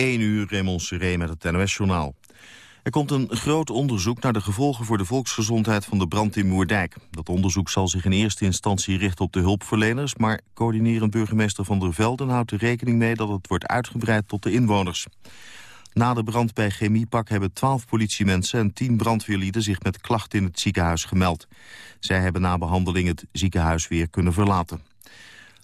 1 uur, Raymond Seré met het NOS-journaal. Er komt een groot onderzoek naar de gevolgen voor de volksgezondheid van de brand in Moerdijk. Dat onderzoek zal zich in eerste instantie richten op de hulpverleners... maar coördinerend burgemeester Van der Velden houdt er rekening mee... dat het wordt uitgebreid tot de inwoners. Na de brand bij Chemiepak hebben twaalf politiemensen en tien brandweerlieden zich met klachten in het ziekenhuis gemeld. Zij hebben na behandeling het ziekenhuis weer kunnen verlaten.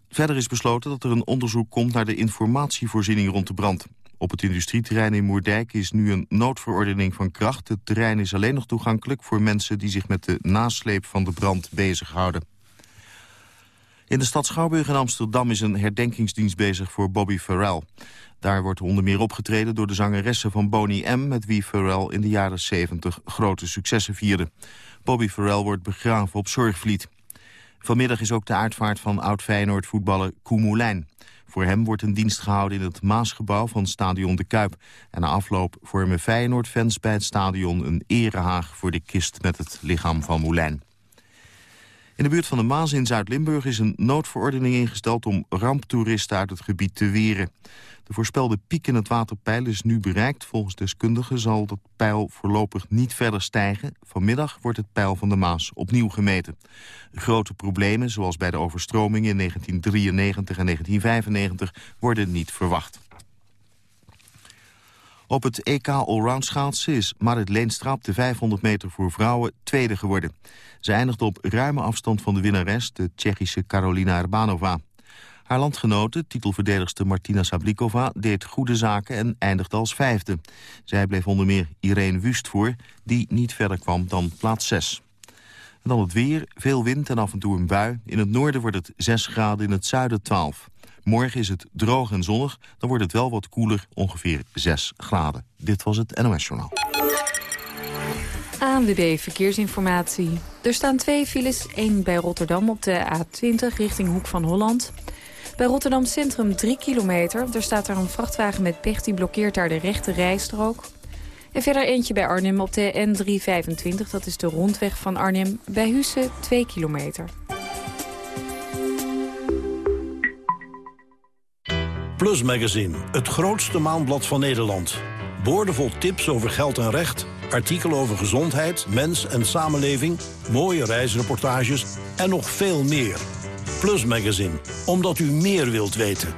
Verder is besloten dat er een onderzoek komt naar de informatievoorziening rond de brand. Op het industrieterrein in Moerdijk is nu een noodverordening van kracht. Het terrein is alleen nog toegankelijk voor mensen die zich met de nasleep van de brand bezighouden. In de stad Schouwburg in Amsterdam is een herdenkingsdienst bezig voor Bobby Farrell. Daar wordt onder meer opgetreden door de zangeressen van Boney M... met wie Farrell in de jaren 70 grote successen vierde. Bobby Farrell wordt begraven op Zorgvliet. Vanmiddag is ook de uitvaart van oud-Feyenoord voetballer Koen Voor hem wordt een dienst gehouden in het Maasgebouw van Stadion de Kuip. En na afloop vormen Feyenoord-fans bij het stadion een erehaag... voor de kist met het lichaam van Moulijn. In de buurt van de Maas in Zuid-Limburg is een noodverordening ingesteld... om ramptoeristen uit het gebied te weren. De voorspelde piek in het waterpeil is nu bereikt. Volgens deskundigen zal dat peil voorlopig niet verder stijgen. Vanmiddag wordt het peil van de Maas opnieuw gemeten. Grote problemen, zoals bij de overstromingen in 1993 en 1995, worden niet verwacht. Op het EK Allround schaatsen is Marit Leenstra op de 500 meter voor vrouwen tweede geworden. Ze eindigde op ruime afstand van de winnares, de Tsjechische Karolina Erbanova. Haar landgenote, titelverdedigster Martina Sablikova, deed goede zaken en eindigde als vijfde. Zij bleef onder meer Irene Wust voor, die niet verder kwam dan plaats 6. En dan het weer, veel wind en af en toe een bui. In het noorden wordt het 6 graden, in het zuiden 12. Morgen is het droog en zonnig, dan wordt het wel wat koeler, ongeveer 6 graden. Dit was het NOS Journaal. ANWB Verkeersinformatie. Er staan twee files, één bij Rotterdam op de A20 richting Hoek van Holland... Bij Rotterdam Centrum 3 kilometer. Er staat daar een vrachtwagen met pech die blokkeert daar de rechte rijstrook. En verder eentje bij Arnhem op de N325. Dat is de rondweg van Arnhem. Bij Husse 2 kilometer. Plus Magazine, het grootste maandblad van Nederland. Boordevol tips over geld en recht, artikelen over gezondheid, mens en samenleving... mooie reisreportages en nog veel meer... Plus Magazine, omdat u meer wilt weten.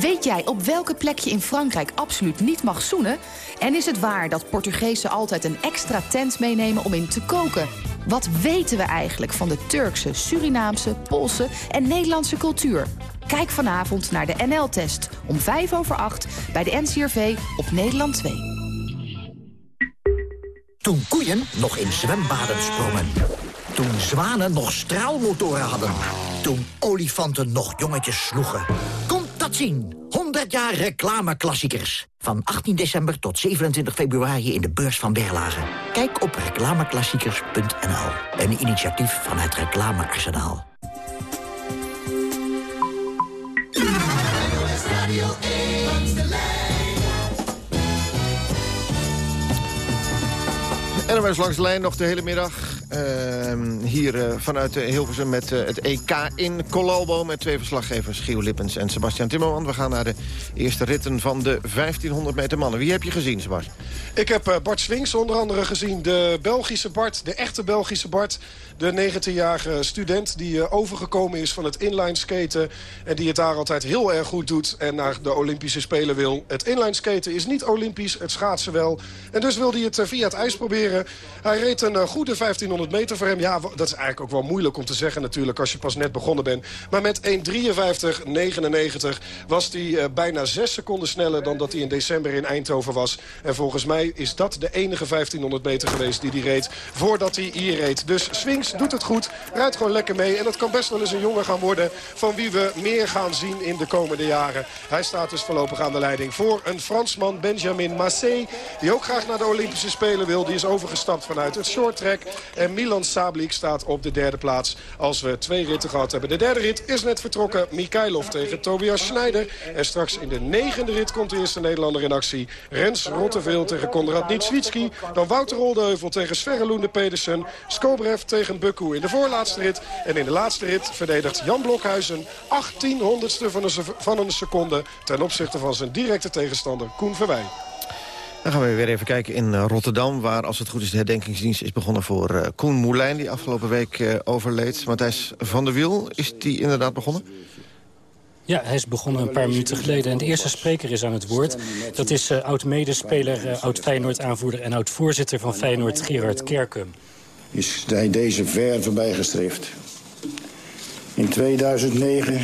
Weet jij op welke plek je in Frankrijk absoluut niet mag zoenen? En is het waar dat Portugezen altijd een extra tent meenemen om in te koken? Wat weten we eigenlijk van de Turkse, Surinaamse, Poolse en Nederlandse cultuur? Kijk vanavond naar de NL-test om 5 over 8 bij de NCRV op Nederland 2. Toen koeien nog in zwembaden sprongen. Toen zwanen nog straalmotoren hadden. Toen olifanten nog jongetjes sloegen. Komt dat zien. 100 jaar reclameklassiekers. Van 18 december tot 27 februari in de beurs van Berlage. Kijk op reclameklassiekers.nl. Een initiatief van het Reclamearsenaal. NOS langs de lijn nog de hele middag. Ehm, hier uh, vanuit Hilversum met uh, het EK in Colalbo... met twee verslaggevers, Giel Lippens en Sebastian Timmerman. We gaan naar de eerste ritten van de 1500 meter mannen. Wie heb je gezien, Sebastian? Ik heb Bart Swings onder andere gezien. De Belgische Bart, de echte Belgische Bart. De 19-jarige student die overgekomen is van het inline skaten... en die het daar altijd heel erg goed doet en naar de Olympische Spelen wil. Het inline skaten is niet olympisch, het schaatsen wel. En dus wil hij het via het ijs proberen. Hij reed een goede 1500 meter voor hem. Ja, dat is eigenlijk ook wel moeilijk om te zeggen natuurlijk als je pas net begonnen bent. Maar met 1.53.99 was hij uh, bijna 6 seconden sneller dan dat hij in december in Eindhoven was. En volgens mij is dat de enige 1500 meter geweest die hij reed voordat hij hier reed. Dus Swings doet het goed, rijdt gewoon lekker mee. En dat kan best wel eens een jongen gaan worden van wie we meer gaan zien in de komende jaren. Hij staat dus voorlopig aan de leiding voor een Fransman, Benjamin Massé. Die ook graag naar de Olympische Spelen wil. Die is overgestapt vanuit het short track. En Milan Sablik staat op de derde plaats als we twee ritten gehad hebben. De derde rit is net vertrokken. Mikhailov tegen Tobias Schneider. En straks in de negende rit komt de eerste Nederlander in actie. Rens Rotteveel tegen Konrad Nitswitski. Dan Wouter Oldeheuvel tegen Sverre Loende Pedersen. Skobrev tegen Bukku in de voorlaatste rit. En in de laatste rit verdedigt Jan Blokhuizen 18 honderdste van een, van een seconde... ten opzichte van zijn directe tegenstander Koen Verwij. Dan gaan we weer even kijken in eh, Rotterdam... waar, als het goed is, de herdenkingsdienst is begonnen voor uh, Koen Moulijn... die afgelopen week uh, overleed. Matthijs van der Wiel, is die inderdaad begonnen? Ja, hij is begonnen een paar minuten geleden. En de eerste spreker is aan het woord. Dat is uh, oud-medespeler, uh, oud-Feyenoord-aanvoerder... en oud-voorzitter van Feyenoord, Gerard Kerkum. Is hij deze ver voorbij gestreefd. In 2009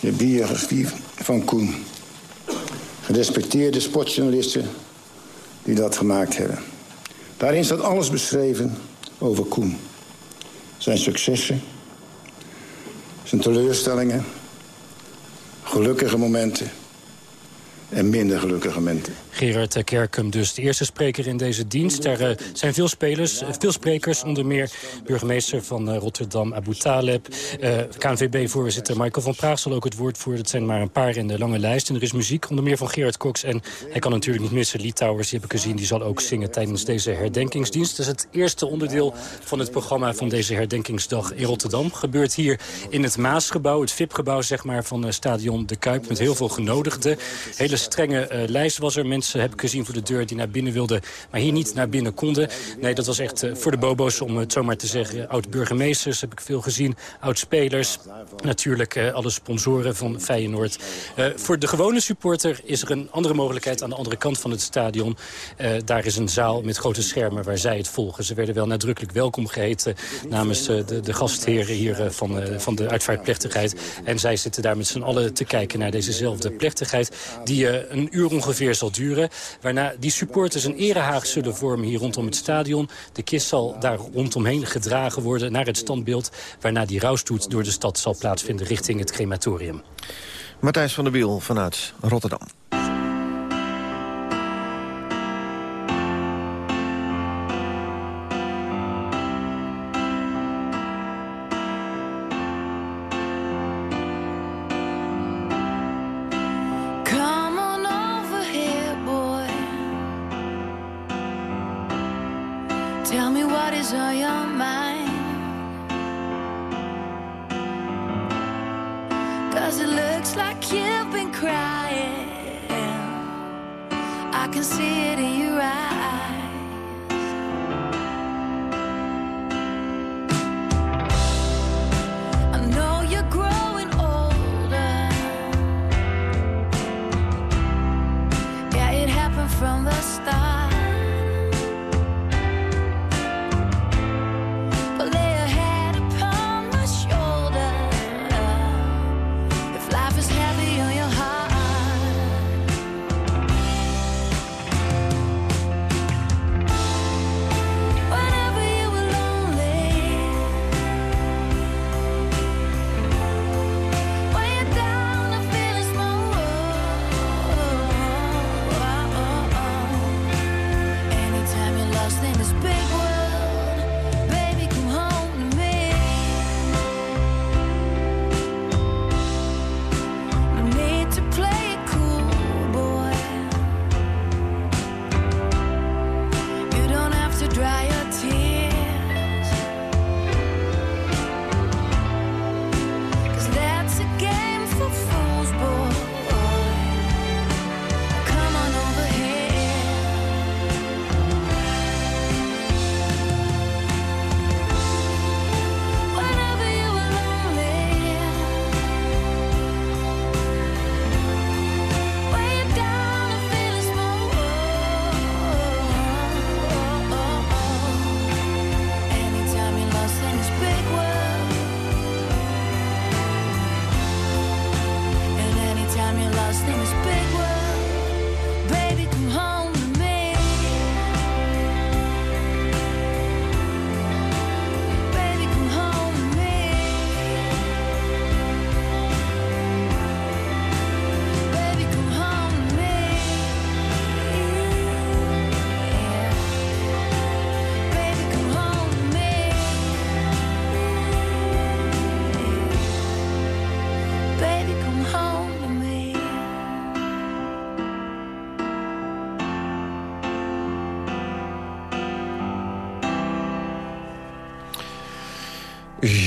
de biografie van Koen. Gerespecteerde sportjournalisten die dat gemaakt hebben. Daarin staat alles beschreven over Koen. Zijn successen, zijn teleurstellingen, gelukkige momenten en minder gelukkige momenten. Gerard Kerkum dus, de eerste spreker in deze dienst. Er uh, zijn veel, spelers, uh, veel sprekers, onder meer burgemeester van uh, Rotterdam, Abu Taleb. KNVB-voorzitter Michael van Praag zal ook het woord voeren. Het zijn maar een paar in de lange lijst. En er is muziek, onder meer van Gerard Cox. En hij kan natuurlijk niet missen, Litouwers, die heb ik gezien... die zal ook zingen tijdens deze herdenkingsdienst. Dat is het eerste onderdeel van het programma van deze herdenkingsdag in Rotterdam. Gebeurt hier in het Maasgebouw, het VIP-gebouw zeg maar, van stadion De Kuip... met heel veel genodigden. Hele strenge lijst was er. Mensen heb ik gezien voor de deur die naar binnen wilden... maar hier niet naar binnen konden. Nee, dat was echt uh, voor de bobo's, om het zomaar te zeggen. Oud-burgemeesters heb ik veel gezien, oud-spelers. Natuurlijk uh, alle sponsoren van Feyenoord. Voor de gewone supporter is er een andere mogelijkheid... aan de andere kant van het stadion. daar is een zaal met grote schermen waar zij het volgen. Ze werden wel nadrukkelijk welkom geheten... namens de, de gastheren hier van, van de uitvaartplechtigheid. En zij zitten daar met z'n allen te kijken naar dezezelfde plechtigheid... die een uur ongeveer zal duren. Waarna die supporters een erehaag zullen vormen hier rondom het stadion. De kist zal daar rondomheen gedragen worden naar het standbeeld. Waarna die rouwstoet door de stad zal plaatsvinden richting het crematorium. Matthijs van der Biel vanuit Rotterdam. can see it in you.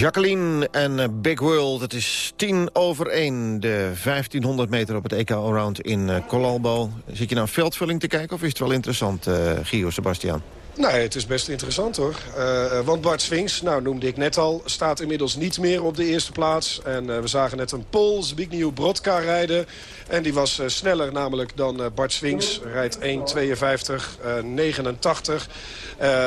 Jacqueline en eh, Big World. Het is tien over één. De 1500 meter op het EK Allround in Colalbo. Zit je naar veldvulling te kijken of is het wel interessant, uh, Gio, Sebastian? Nee, het is best interessant hoor. Uh, want Bart Swings, nou noemde ik net al, staat inmiddels niet meer op de eerste plaats. En uh, we zagen net een Pool, Zbigniew Brodka rijden. En die was sneller namelijk dan Bart Swings. Rijdt 1.52.89.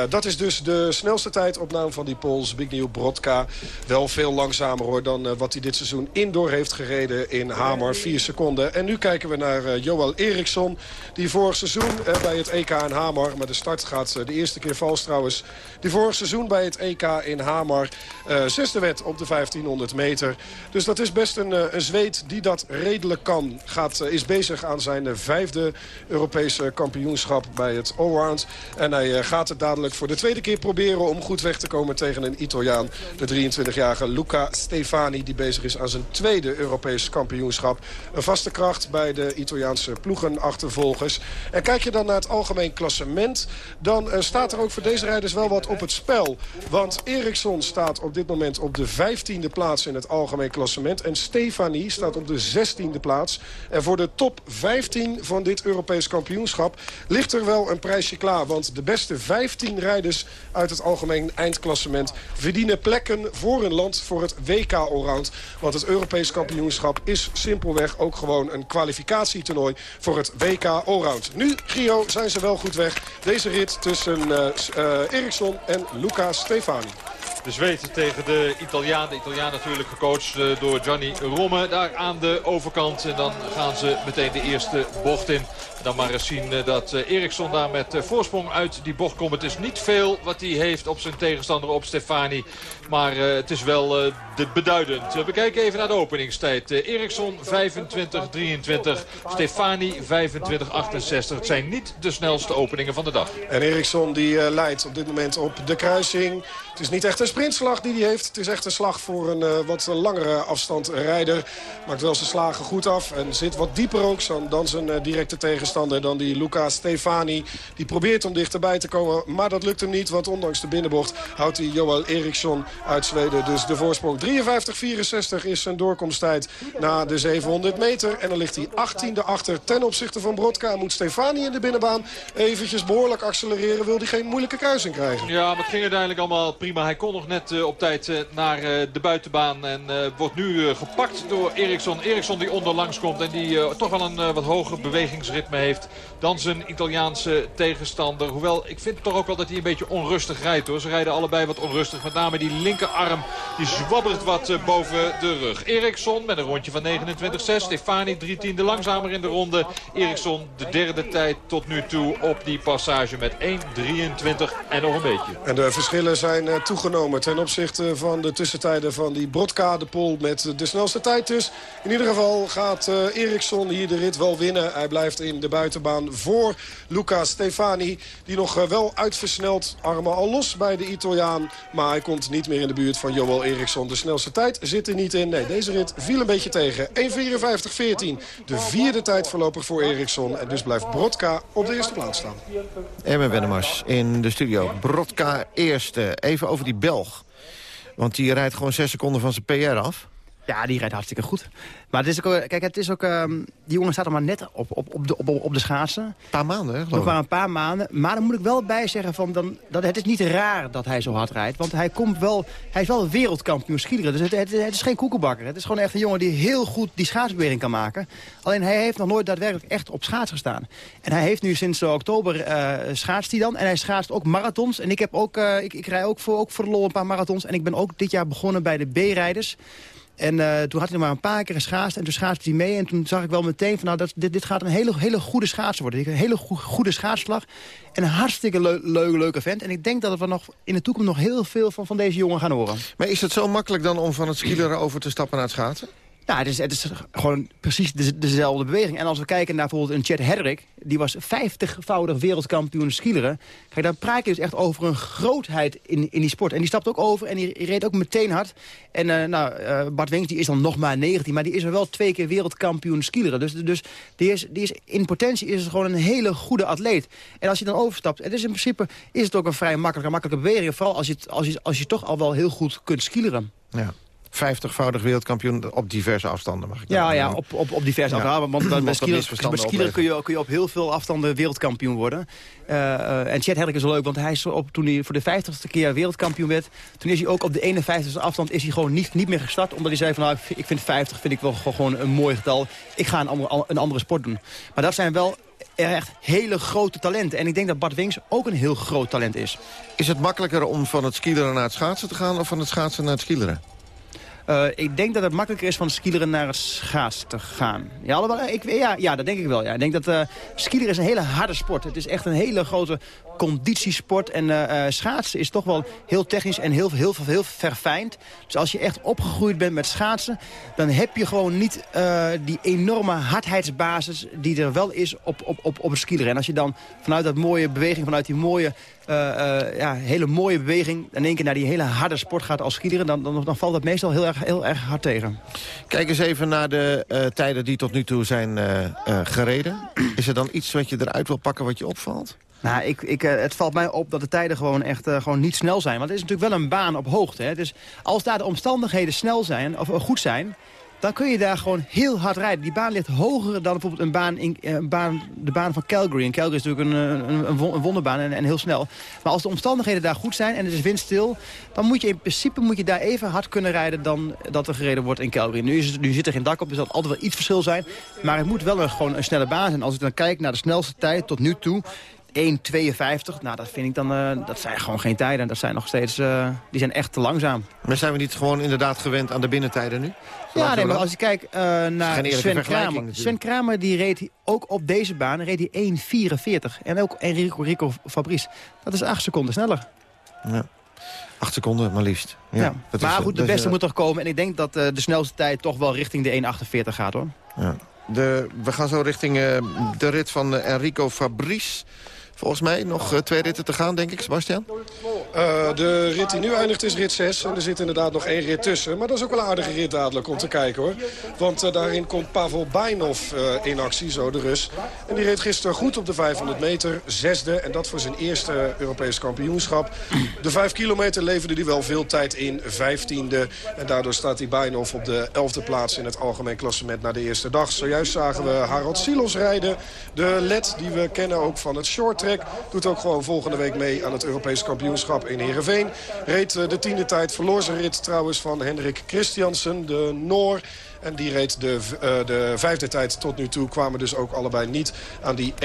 dat is dus de snelste tijd op naam van die Pool, Zbigniew Brodka. Wel veel langzamer hoor dan wat hij dit seizoen indoor heeft gereden in Hamar. 4 seconden. En nu kijken we naar Joel Eriksson. Die vorig seizoen bij het EK in Hamar, maar de start gaat de eerste keer vals trouwens. Die vorig seizoen bij het EK in Hamar. Uh, zesde wet op de 1500 meter. Dus dat is best een, uh, een zweet die dat redelijk kan. Gaat, uh, is bezig aan zijn vijfde Europese kampioenschap bij het Allround. En hij gaat het dadelijk voor de tweede keer proberen om goed weg te komen tegen een Italiaan. De 23-jarige Luca Stefani die bezig is aan zijn tweede Europese kampioenschap. Een vaste kracht bij de Italiaanse ploegenachtervolgers. En kijk je dan naar het algemeen klassement... dan staat er ook voor deze rijders wel wat op het spel. Want Eriksson staat op dit moment op de 15e plaats in het algemeen klassement. En Stefanie staat op de 16e plaats. En voor de top 15 van dit Europees kampioenschap ligt er wel een prijsje klaar. Want de beste 15 rijders uit het algemeen eindklassement verdienen plekken voor een land voor het WK Allround. Want het Europees kampioenschap is simpelweg ook gewoon een kwalificatietoernooi voor het WK Allround. Nu, Gio, zijn ze wel goed weg. Deze rit tussen uh, uh, Eriksson en Luca Stefani. De Zweden tegen de Italiaan. De Italiaan natuurlijk gecoacht eh, door Gianni Romme. Daar aan de overkant. En dan gaan ze meteen de eerste bocht in. Dan maar eens zien eh, dat eh, Eriksson daar met voorsprong uit die bocht komt. Het is niet veel wat hij heeft op zijn tegenstander op Stefani. Maar het is wel de beduidend. We kijken even naar de openingstijd. Eriksson 25-23. Stefani 25-68. Het zijn niet de snelste openingen van de dag. En Eriksson die leidt op dit moment op de kruising. Het is niet echt een sprintslag die hij heeft. Het is echt een slag voor een uh, wat langere afstand rijder. Maakt wel zijn slagen goed af. En zit wat dieper ook dan zijn uh, directe tegenstander. Dan die Luca Stefani. Die probeert om dichterbij te komen. Maar dat lukt hem niet. Want ondanks de binnenbocht houdt hij Joel Eriksson uit Zweden. Dus de voorsprong 53-64 is zijn doorkomsttijd na de 700 meter. En dan ligt hij 18e achter ten opzichte van Brodka. Moet Stefani in de binnenbaan eventjes behoorlijk accelereren. Wil hij geen moeilijke kruising krijgen. Ja, maar het ging uiteindelijk allemaal prima maar hij kon nog net uh, op tijd uh, naar uh, de buitenbaan. En wordt nu gepakt door Eriksson. Eriksson die onderlangs komt en die toch wel een wat hoger bewegingsritme heeft dan zijn Italiaanse tegenstander. Hoewel, ik vind toch ook wel dat hij een beetje onrustig rijdt hoor. Ze rijden allebei wat onrustig. Met name die linkerarm, die zwabbert wat boven de rug. Eriksson met een rondje van 29-6. Stefani drie tiende langzamer in de ronde. Eriksson de derde tijd tot nu toe op die passage met 1.23 en nog een beetje. En de verschillen zijn toegenomen ten opzichte van de tussentijden van die Brodka. De Pol met de snelste tijd dus. In ieder geval gaat uh, Eriksson hier de rit wel winnen. Hij blijft in de buitenbaan voor Luca Stefani. Die nog uh, wel uitversneld armen al los bij de Italiaan. Maar hij komt niet meer in de buurt van Joel Eriksson. De snelste tijd zit er niet in. Nee, deze rit viel een beetje tegen. 1.54.14. De vierde tijd voorlopig voor Eriksson. En dus blijft Brodka op de eerste plaats staan. Erwin Wennemars in de studio. Brodka eerste. Even over die Belg. Want die rijdt gewoon zes seconden van zijn PR af. Ja, die rijdt hartstikke goed. Maar het is ook, kijk, het is ook, um, die jongen staat er maar net op, op, op, de, op, op de schaatsen. Een paar maanden, hè, Nog maar een paar maanden. Maar dan moet ik wel bij zeggen, van dan, dat het is niet raar dat hij zo hard rijdt. Want hij, komt wel, hij is wel wereldkampioen. Dus het, het, het, is geen koekenbakker. Het is gewoon echt een jongen die heel goed die schaatsbeweging kan maken. Alleen hij heeft nog nooit daadwerkelijk echt op schaats gestaan. En hij heeft nu sinds uh, oktober uh, schaatst hij dan. En hij schaatst ook marathons. En ik, heb ook, uh, ik, ik rij ook voor, ook voor de lol een paar marathons. En ik ben ook dit jaar begonnen bij de B-rijders. En uh, toen had hij maar een paar keer geschaatst. En toen schaatste hij mee. En toen zag ik wel meteen van nou, dat, dit, dit gaat een hele, hele goede schaatser worden. Een hele go goede schaatsslag. En een hartstikke le leuk, leuke vent. En ik denk dat we nog in de toekomst nog heel veel van, van deze jongen gaan horen. Maar is het zo makkelijk dan om van het skileren over te stappen naar het schaatsen? Nou, het is, het is gewoon precies dezelfde beweging. En als we kijken naar bijvoorbeeld een Chet Hedrick... die was 50-voudig wereldkampioen skileren. Kijk, dan praat je dus echt over een grootheid in, in die sport. En die stapt ook over en die reed ook meteen hard. En uh, nou, uh, Bart Wings die is dan nog maar 19... maar die is er wel twee keer wereldkampioen skileren. Dus, dus die is, die is, in potentie is het gewoon een hele goede atleet. En als je dan overstapt... het is in principe is het ook een vrij makkelijke, makkelijke beweging. Vooral als je, als, je, als je toch al wel heel goed kunt skileren. Ja. 50-voudig wereldkampioen op diverse afstanden, mag ik Ja, ja op, op, op diverse afstanden. Want bij skielen kun je, kun je op heel veel afstanden wereldkampioen worden. Uh, en Chet Hedrick is leuk, want hij is op, toen hij voor de 50ste keer wereldkampioen werd... toen is hij ook op de 51ste afstand is hij gewoon niet, niet meer gestart. Omdat hij zei van, nou, ik vind 50 vind ik wel gewoon een mooi getal. Ik ga een andere, een andere sport doen. Maar dat zijn wel echt hele grote talenten. En ik denk dat Bart Wings ook een heel groot talent is. Is het makkelijker om van het skileren naar het schaatsen te gaan... of van het schaatsen naar het skileren? Uh, ik denk dat het makkelijker is van skileren naar het schaatsen te gaan. Ja, ik, ja, ja, dat denk ik wel. Ja. Ik denk dat uh, skileren is een hele harde sport. Het is echt een hele grote conditiesport. En uh, schaatsen is toch wel heel technisch en heel, heel, heel, heel verfijnd. Dus als je echt opgegroeid bent met schaatsen... dan heb je gewoon niet die enorme hardheidsbasis die er wel is op, op, op, op het skileren. En als je dan vanuit dat mooie beweging, vanuit die mooie ja, hele mooie beweging... in één keer naar die hele harde sport gaat als skiederen... Dan, dan, dan, valt dat meestal heel erg, heel erg hard tegen. Kijk eens even naar de uh, tijden die tot nu toe zijn gereden. Is er dan iets wat je eruit wil pakken wat je opvalt? Nou, ik, ik, het valt mij op dat de tijden gewoon echt gewoon niet snel zijn. Want het is natuurlijk wel een baan op hoogte. Hè. Dus als daar de omstandigheden snel zijn, of goed zijn dan kun je daar gewoon heel hard rijden. Die baan ligt hoger dan bijvoorbeeld een baan eh, een baan, de baan van Calgary. En Calgary is natuurlijk een, een, een wonderbaan en, en, heel snel. Maar als de omstandigheden daar goed zijn en het is windstil... dan moet je in principe moet je daar even hard kunnen rijden dan dat er gereden wordt in Calgary. Nu, is het, nu zit er geen dak op, dus dat altijd wel iets verschil zijn. Maar het moet wel een, gewoon een snelle baan zijn. Als ik dan kijk naar de snelste tijd tot nu toe... 1,52. Nou, dat vind ik dan, uh, dat zijn gewoon geen tijden. Dat zijn nog steeds, uh, die zijn echt te langzaam. Maar zijn we niet gewoon inderdaad gewend aan de binnentijden nu? ja, nee, maar als je kijkt uh, naar Sven Kramer. Sven Kramer die reed ook op deze baan reed hij 1,44. En ook Enrico Rico Fabrice. Dat is 8 seconden sneller. Ja. 8 seconden, maar liefst. Ja, maar goed, de beste moet toch komen. En ik denk dat de snelste tijd toch wel richting de 1,48 gaat, hoor. Ja. De, we gaan zo richting de rit van Enrico Fabrice. Volgens mij nog eh, twee ritten te gaan, denk ik, Sebastian. Uh, de rit die nu eindigt is rit 6. En er zit inderdaad nog één rit tussen. Maar dat is ook wel een aardige rit dadelijk om te kijken hoor. Want uh, daarin komt Pavel Bainov uh, in actie, zo de Rus. En die reed gisteren goed op de 500 meter. Zesde. En dat voor zijn eerste Europees kampioenschap. De 5 kilometer leverde hij wel veel tijd in. Vijftiende. En daardoor staat hij Bainov op de elfde plaats in het algemeen klassement na de eerste dag. Zojuist zagen we Harald Silos rijden. De led die we kennen ook van het short Doet ook gewoon volgende week mee aan het Europees kampioenschap in Heerenveen. Reed eh, de tiende tijd, verloor zijn rit trouwens van Hendrik Christiansen, de Noor. En die reed de, uh, de vijfde tijd tot nu toe. Kwamen dus ook allebei niet aan die 1.52.89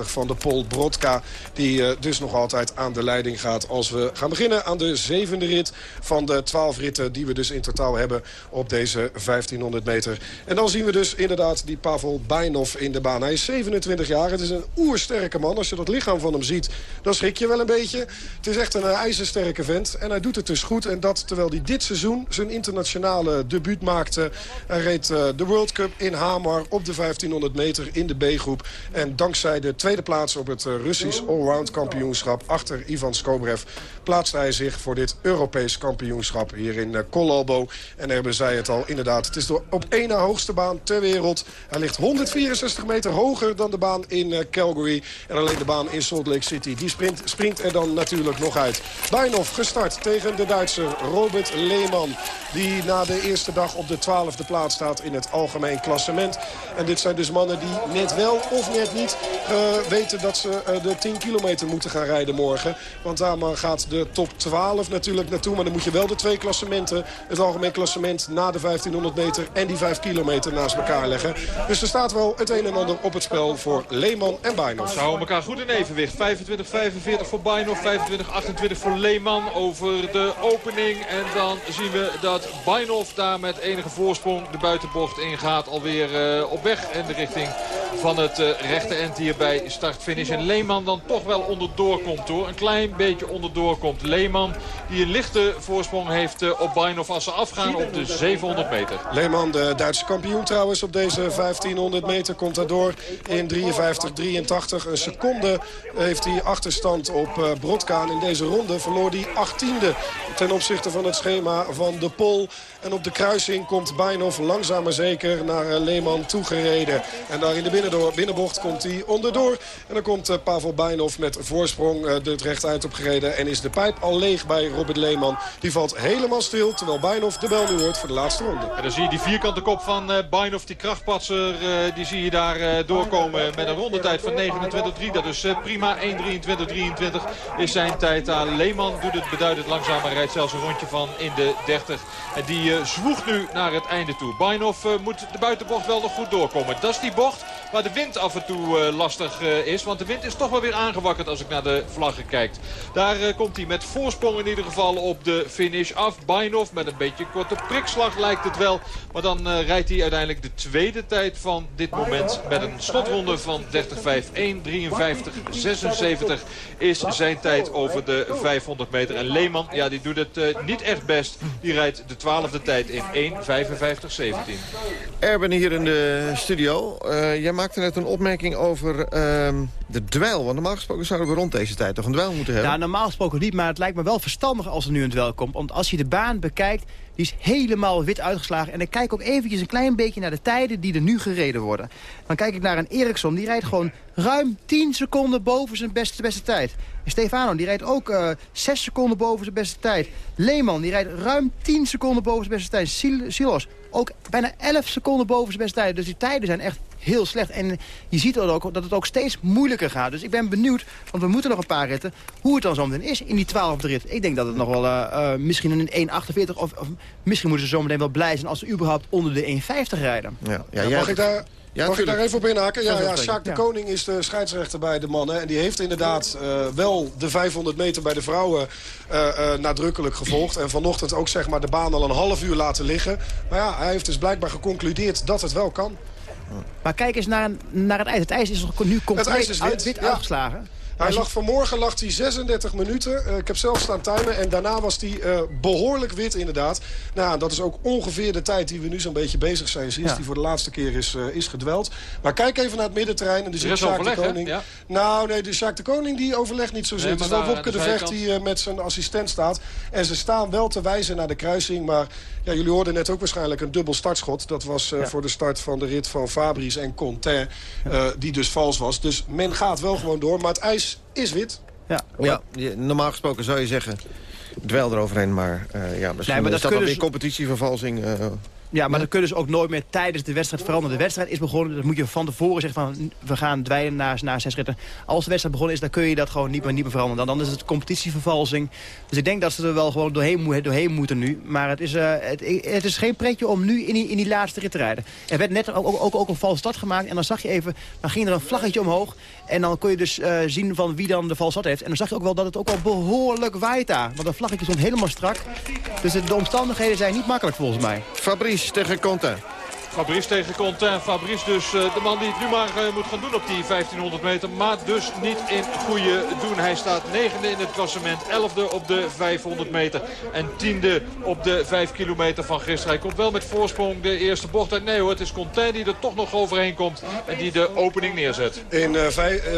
van de Pol Brodka. Die uh, dus nog altijd aan de leiding gaat. Als we gaan beginnen aan de zevende rit van de 12 ritten die we dus in totaal hebben op deze 1500 meter. En dan zien we dus inderdaad die Pavel Bainov in de baan. Hij is 27 jaar. Het is een oersterke man. Als je dat lichaam van hem ziet, dan schrik je wel een beetje. Het is echt een uh, ijzersterke vent. En hij doet het dus goed. En dat terwijl hij dit seizoen zijn internationale debuut maakte. Hij reed uh, de World Cup in Hamar op de 1500 meter in de B-groep. En dankzij de tweede plaats op het uh, Russisch allround kampioenschap... achter Ivan Skobrev plaatste hij zich voor dit Europees kampioenschap hier in Colombo. En hebben zij het al inderdaad. Het is de op één na hoogste baan ter wereld. Hij ligt 164 meter hoger dan de baan in Calgary. En alleen de baan in Salt Lake City. Die sprint, springt er dan natuurlijk nog uit. Bijnoff gestart tegen de Duitser Robert Lehmann. Die na de eerste dag op de twaalfde plaats staat in het algemeen klassement. En dit zijn dus mannen die net wel of net niet uh, weten dat ze uh, de 10 kilometer moeten gaan rijden morgen. Want daar gaat de top 12 natuurlijk naartoe. Maar dan moet je wel de twee klassementen, het algemeen klassement na de 1500 meter en die 5 kilometer naast elkaar leggen. Dus er staat wel het een en ander op het spel voor Leeman en Bijnoff. Ze houden elkaar goed in evenwicht. 25-45 voor Bijnoff, 25-28 voor Leeman over de opening. En dan zien we dat Bijnoff met enige voorsprong de buitenbocht ingaat. Alweer uh, op weg in de richting van het uh, rechte end hier bij start-finish. En Leeman dan toch wel onderdoor komt hoor. Een klein beetje onderdoor komt. Leeman die een lichte voorsprong heeft uh, op Bainov als ze afgaan op de 700 meter. Leeman, de Duitse kampioen trouwens op deze 1500 meter, komt daardoor in 53-83. Een seconde heeft hij achterstand op Brodka. En in deze ronde verloor hij 18e ten opzichte van het schema van de Pol. En op de kruising komt Bainov langzaam maar zeker naar Leeman toegereden. En daar in de binnenbocht komt hij onderdoor. En dan komt uh, Pavel Bainov met voorsprong uh, het recht opgereden. En is de pijp al leeg bij Robert Leeman. Die valt helemaal stil, terwijl Bainov de bel nu hoort voor de laatste ronde. En dan zie je die vierkante kop van Bainov, die krachtpatser. die zie je daar doorkomen met een rondetijd van 29-3. Dat is prima. 1.23-23 is zijn tijd. Leeman doet het beduidend langzamer. Rijdt zelfs een rondje van in de 30. En die zwoegt nu naar het einde toe. Bainov moet de buitenbocht wel nog goed doorkomen. Dat is die bocht waar de wind af en toe uh, lastig uh, is. Want de wind is toch wel weer aangewakkerd als ik naar de vlaggen kijk. Daar uh, komt hij met voorsprong in ieder geval op de finish af. Bainov met een beetje korte prikslag lijkt het wel. Maar dan rijdt hij uiteindelijk de tweede tijd van dit moment. Met een slotronde van 30-5. 1.53-76 is zijn tijd over de 500 meter. En Leeman, ja, die doet het niet echt best. Die rijdt de twaalfde tijd in 1.55-17. Erben hier in de studio. jij maakte net een opmerking over uh, de dweil. Want normaal gesproken zouden we rond deze tijd toch een dweil moeten hebben? Ja, normaal gesproken niet, maar het lijkt me wel verstandig als er nu een dweil komt. Want als je de baan bekijkt, die is helemaal wit uitgeslagen. En ik kijk ook eventjes een klein beetje naar de tijden die er nu gereden worden. Dan kijk ik naar een Eriksson, die rijdt gewoon ruim 10 seconden boven zijn beste, beste tijd. En Stefano, die rijdt ook uh, eh, 6 seconden boven zijn beste tijd. Leeman, die rijdt ruim 10 seconden boven zijn beste tijd. Silos, ook bijna 11 seconden boven zijn beste tijd. Dus die tijden zijn echt heel slecht. En je ziet ook dat het ook steeds moeilijker gaat. Dus ik ben benieuwd, want we moeten nog een paar ritten... hoe het dan zo meteen is in die twaalfde rit. Ik denk dat het nog wel uh, uh, misschien een 1,48... Of, of misschien moeten ze zo meteen wel blij zijn... als ze überhaupt onder de 1,50 rijden. Ja, ja, ja mag ik daar... Ja, Mag ik daar even op inhaken? Ja, ja, Sjaak de Koning is de scheidsrechter bij de mannen. En die heeft inderdaad uh, wel de 500 meter bij de vrouwen uh, uh, nadrukkelijk gevolgd. En vanochtend ook zeg maar, de baan al een half uur laten liggen. Maar ja, hij heeft dus blijkbaar geconcludeerd dat het wel kan. Maar kijk eens naar, naar het ijs. Het ijs is nu compleet is wit, wit uitgeslagen. Hij lag vanmorgen lag hij 36 minuten. Uh, ik heb zelf staan timen. En daarna was hij uh, behoorlijk wit inderdaad. Nou, dat is ook ongeveer de tijd die we nu zo'n beetje bezig zijn. Sinds ja. hij voor de laatste keer is, uh, is gedweld. Maar kijk even naar het middenterrein. En dus is Sjaak de Koning. Ja? Nou, nee, de Sjaak de Koning die overlegt niet zozeer. Nee, het is wel Wopke de Vecht die met zijn assistent staat. En ze staan wel te wijzen naar de kruising. Maar ja, jullie hoorden net ook waarschijnlijk een dubbel startschot. Dat was ja. voor de start van de rit van Fabris en Contain. die dus vals was. Dus men gaat wel gewoon door. Maar het ijs is wit. Ja. ja, normaal gesproken zou je zeggen, dweil eroverheen. Maar uh, ja, misschien nee, maar dat is dat dan weer competitievervalsing. Ja, maar dan kunnen ze ook nooit meer tijdens de wedstrijd veranderen. De wedstrijd is begonnen, dan moet je van tevoren zeggen van... we gaan dweilen naar, naar zes ritten. Als de wedstrijd begonnen is, dan kun je dat gewoon niet meer, niet meer veranderen. Dan, dan is het competitievervalsing. Dus ik denk dat ze er wel gewoon doorheen, doorheen moeten nu. Maar het is, uh, het, het, is geen pretje om nu in die, in die laatste rit te rijden. Er werd net ook, ook, ook, ook een valse start gemaakt. En dan zag je even, dan ging er een vlaggetje omhoog. En dan kon je dus uh, zien van wie dan de valse start heeft. En dan zag je ook wel dat het ook wel behoorlijk waait daar. Want dat vlaggetje stond helemaal strak. Dus de omstandigheden zijn niet makkelijk volgens mij. Fabrice tegen Conte. Fabrice tegen Contain. Fabrice dus uh, de man die het nu maar uh, moet gaan doen op die 1500 meter. Maar dus niet in goede doen. Hij staat negende in het klassement. Elfde op de 500 meter. En tiende op de 5 kilometer van gisteren. Hij komt wel met voorsprong de eerste bocht uit. Nee hoor, het is Contain die er toch nog overheen komt. En die de opening neerzet. In uh,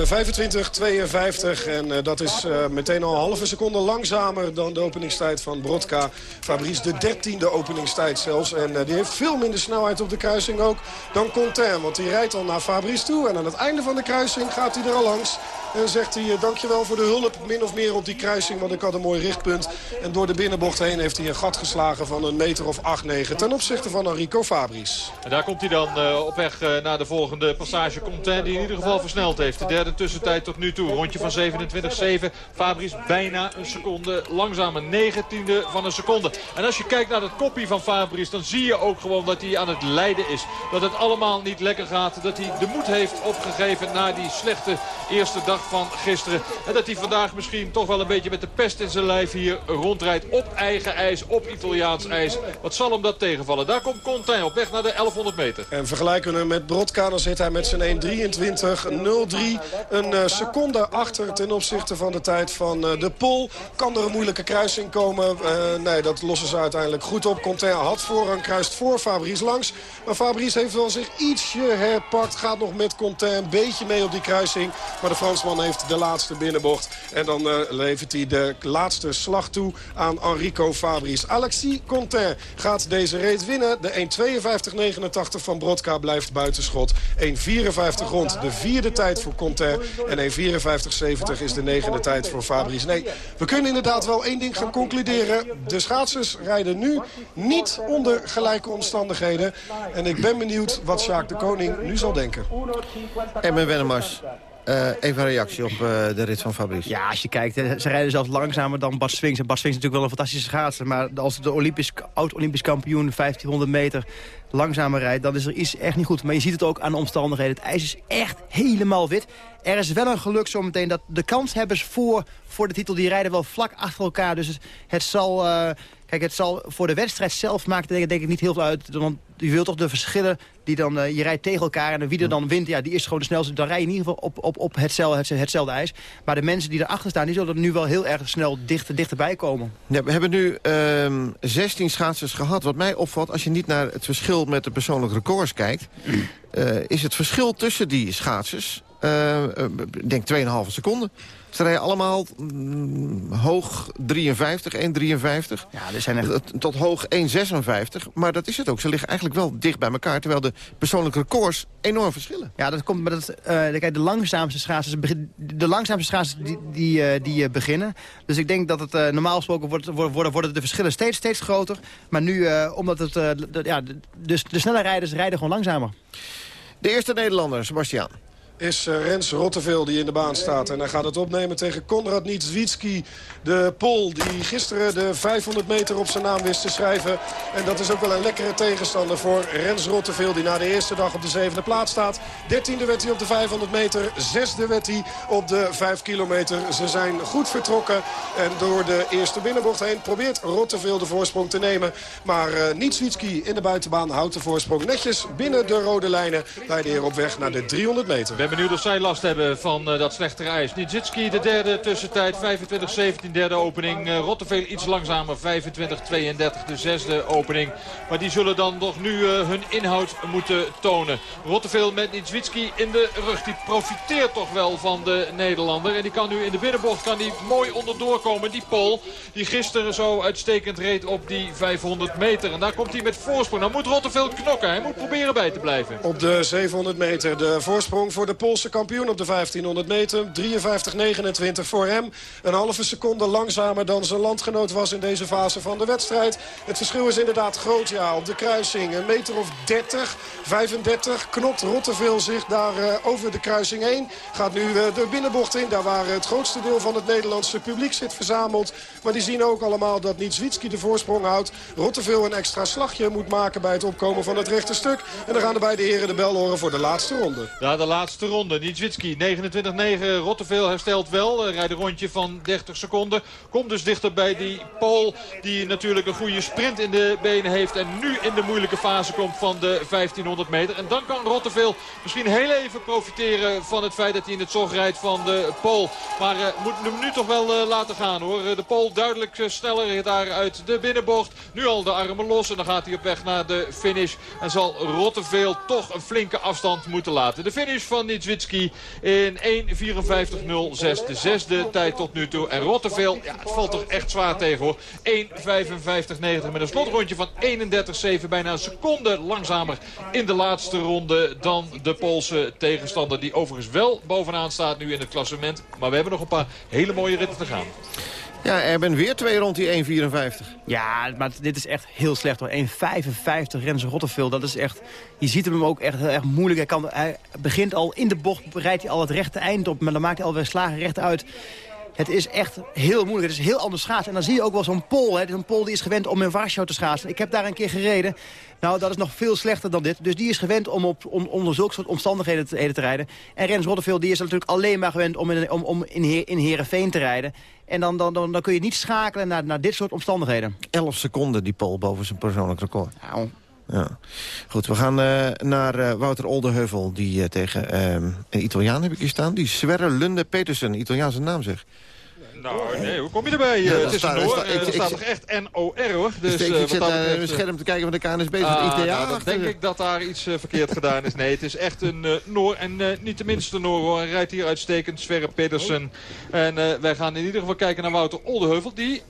25, 52. En dat is meteen al een halve seconde langzamer dan de openingstijd van Brodka. Fabrice de dertiende openingstijd zelfs. En die heeft veel minder snelheid op de kruising ook dan Contain. Want die rijdt al naar Fabrice toe. En aan het einde van de kruising gaat hij er al langs. En zegt hij, eh, dankjewel voor de hulp, min of meer op die kruising. Want ik had een mooi richtpunt. En door de binnenbocht heen heeft hij een gat geslagen van een meter of 8, 9. Ten opzichte van Enrico Fabris. En daar komt hij dan uh, op weg uh, naar de volgende passage. Contain die in ieder geval versneld heeft. De derde tussentijd tot nu toe. Rondje van 27-7. Fabris bijna een seconde langzamer. Negentiende van een seconde. En als je kijkt naar het koppie van Fabris, dan zie je ook gewoon dat hij aan het lijden is. Dat het allemaal niet lekker gaat. Dat hij de moed heeft opgegeven na die slechte eerste dag van gisteren. En dat hij vandaag misschien toch wel een beetje met de pest in zijn lijf hier rondrijdt. Op eigen ijs, op Italiaans ijs. Wat zal hem dat tegenvallen? Daar komt Contain op weg naar de 1100 meter. En vergelijken we met Brodka, dan zit hij met zijn 1.23.03. Een uh, seconde achter ten opzichte van de tijd van uh, de Pol. Kan er een moeilijke kruising komen? Uh, nee, dat lossen ze uiteindelijk goed op. Contain had voorrang, kruist voor Fabrice langs. Maar Fabrice heeft wel zich ietsje herpakt. Gaat nog met Contain een beetje mee op die kruising. Maar de Fransman heeft de laatste binnenbocht. En dan levert hij de laatste slag toe aan Enrico Fabrice. Alexis Contain gaat deze race winnen. De 1.52.89 van Brodka blijft buitenschot. 1.54 rond de vierde tijd voor Contain. En 1.54.70 is de negende tijd voor Fabrice. Nee, we kunnen inderdaad wel één ding gaan concluderen. De schaatsers rijden nu niet onder gelijke omstandigheden. En ik ben benieuwd wat Sjaak de Koning nu zal denken. Emmen Wennemars. Uh, even een reactie op uh, de rit van Fabrice. Ja, als je kijkt, ze rijden zelfs langzamer dan Bas Swings. En Bas Swings is natuurlijk wel een fantastische schaatser. Maar als de Olympisch, oud-Olympisch kampioen 1500 meter langzamer rijdt... dan is er iets echt niet goed. Maar je ziet het ook aan de omstandigheden. Het ijs is echt helemaal wit. Er is wel een geluk zometeen dat de kanshebbers voor, voor de titel... die rijden wel vlak achter elkaar. Dus het, zal... Uh, Kijk, het zal voor de wedstrijd zelf maakt denk, denk ik niet heel veel uit. Want je wilt toch de verschillen die dan, uh, je rijdt tegen elkaar en wie er dan wint, ja, die is gewoon de snelste. Dan rij je in ieder geval op, op, op hetzelfde, hetzelfde ijs. Maar de mensen die erachter staan, die zullen er nu wel heel erg snel dichter, dichterbij komen. Ja, we hebben nu uh, 16 schaatsers gehad. Wat mij opvalt, als je niet naar het verschil met de persoonlijke records kijkt... Uh, is het verschil tussen die schaatsers, uh, denk 2,5 seconden. Ze rijden allemaal mm, hoog 53, 1,53. Ja, er zijn echt... Tot hoog 1,56. Maar dat is het ook. Ze liggen eigenlijk wel dicht bij elkaar. Terwijl de persoonlijke records enorm verschillen. Ja, dat komt... Maar dat, uh, kijk, de langzaamste schaatsers, de langzaamste schaatsers die, die, uh, die uh, beginnen. Dus ik denk dat het normaal gesproken wordt, worden, worden de verschillen steeds, steeds groter. Maar nu, omdat het... De, ja, de, de snelle rijders rijden gewoon langzamer. De eerste Nederlander, Sebastian is eh, Rens Rotteveel die in de baan staat. En hij gaat het opnemen tegen Konrad Nietzwitski, de Pol... die gisteren de 500 meter op zijn naam wist te schrijven. En dat is ook wel een lekkere tegenstander voor Rens Rotteveel... die na de eerste dag op de zevende plaats staat. Dertiende werd hij op de 500 meter, zesde werd hij op de 5 kilometer. Ze zijn goed vertrokken en door de eerste binnenbocht heen... probeert Rotteveel de voorsprong te nemen. Maar uh, Nietzwitski in de buitenbaan houdt de voorsprong netjes binnen de rode lijnen. Bij de heer op weg naar de 300 meter benieuwd of zij last hebben van uh, dat slechtere ijs. Nijitski de derde tussentijd, 25-17 derde opening. Uh, Rotterdam iets langzamer, 25-32 de zesde opening. Maar die zullen dan nog nu uh, hun inhoud moeten tonen. Rotterdam met Nijitski in de rug. Die profiteert toch wel van de Nederlander. En die kan nu in de binnenbocht kan die mooi onderdoor komen. Die Pol die gisteren zo uitstekend reed op die 500 meter. En daar komt hij met voorsprong. Dan moet Rotterdam knokken. Hij moet proberen bij te blijven. Op de 700 meter de voorsprong voor de Poolse kampioen op de 1500 meter. 53-29 voor hem. Een halve seconde langzamer dan zijn landgenoot was in deze fase van de wedstrijd. Het verschil is inderdaad groot, ja. Op de kruising een meter of 30, 35 knopt Rotteveel zich daar uh, over de kruising heen. Gaat nu uh, de binnenbocht in, daar waar het grootste deel van het Nederlandse publiek zit verzameld. Maar die zien ook allemaal dat Nietzwitski de voorsprong houdt. Rotteveel een extra slagje moet maken bij het opkomen van het rechte stuk. En dan gaan de beide heren de bel horen voor de laatste ronde. Ja, de laatste ronde. Nijitski 29-9. Rotterdam herstelt wel. Rijdt een rondje van 30 seconden. Komt dus dichter bij die Pool. Die natuurlijk een goede sprint in de benen heeft. En nu in de moeilijke fase komt van de 1500 meter. En dan kan Rotterdam misschien heel even profiteren van het feit dat hij in het zog rijdt van de Pool. Maar uh, moet hem nu toch wel uh, laten gaan hoor. De Pool duidelijk sneller daar uit de binnenbocht. Nu al de armen los en dan gaat hij op weg naar de finish. En zal Rotterdam toch een flinke afstand moeten laten. De finish van In 1.54.06. De zesde tijd tot nu toe. En Rotterdam, ja, het valt toch echt zwaar tegen hoor. 1.55.90 met een slotrondje van 31.7. Bijna een seconde langzamer in de laatste ronde dan de Poolse tegenstander. Die overigens wel bovenaan staat nu in het klassement. Maar we hebben nog een paar hele mooie ritten te gaan. Ja, er ben weer twee rond die 1,54. Ja, maar dit is echt heel slecht hoor. 1,55 Renze Rotterdam, dat is echt... Je ziet hem ook echt heel erg moeilijk. Hij, kan, hij begint al in de bocht, rijdt hij al het rechte eind op... maar dan maakt hij alweer slagen recht uit. Het is echt heel moeilijk. Het is heel anders schaatsen. En dan zie je ook wel zo'n pol. Zo'n pol die is gewend om in Warschau te schaatsen. Ik heb daar een keer gereden. Nou, dat is nog veel slechter dan dit. Dus die is gewend om, op, om onder zulke soort omstandigheden te, te rijden. En Rens Rotterdam die is natuurlijk alleen maar gewend om in, om, om in, in Heerenveen te rijden. En dan, dan, dan, dan kun je niet schakelen naar, naar dit soort omstandigheden. 11 seconden die pol boven zijn persoonlijk record. Nou, ja. Goed, we gaan uh, naar uh, Wouter Oldeheuvel. Die uh, tegen ehm, een Italiaan heb ik hier staan. Die Sverre Lunde Petersen. Italiaanse naam zeg. Nou, nee, hoe kom je erbij? Ja, het is een Noor. Er staat toch echt N-O-R, hoor. Dus, ik, ik zit naar mijn scherm te kijken van de KNSB. Ah, ITA nou, dan denk ik dat daar iets verkeerd gedaan is. Nee, het is echt een Noor. En niet de minste Noor, hoor. Hij rijdt hier uitstekend. Sverre Pedersen. En wij gaan in ieder geval kijken naar Wouter Oldeheuvel. Die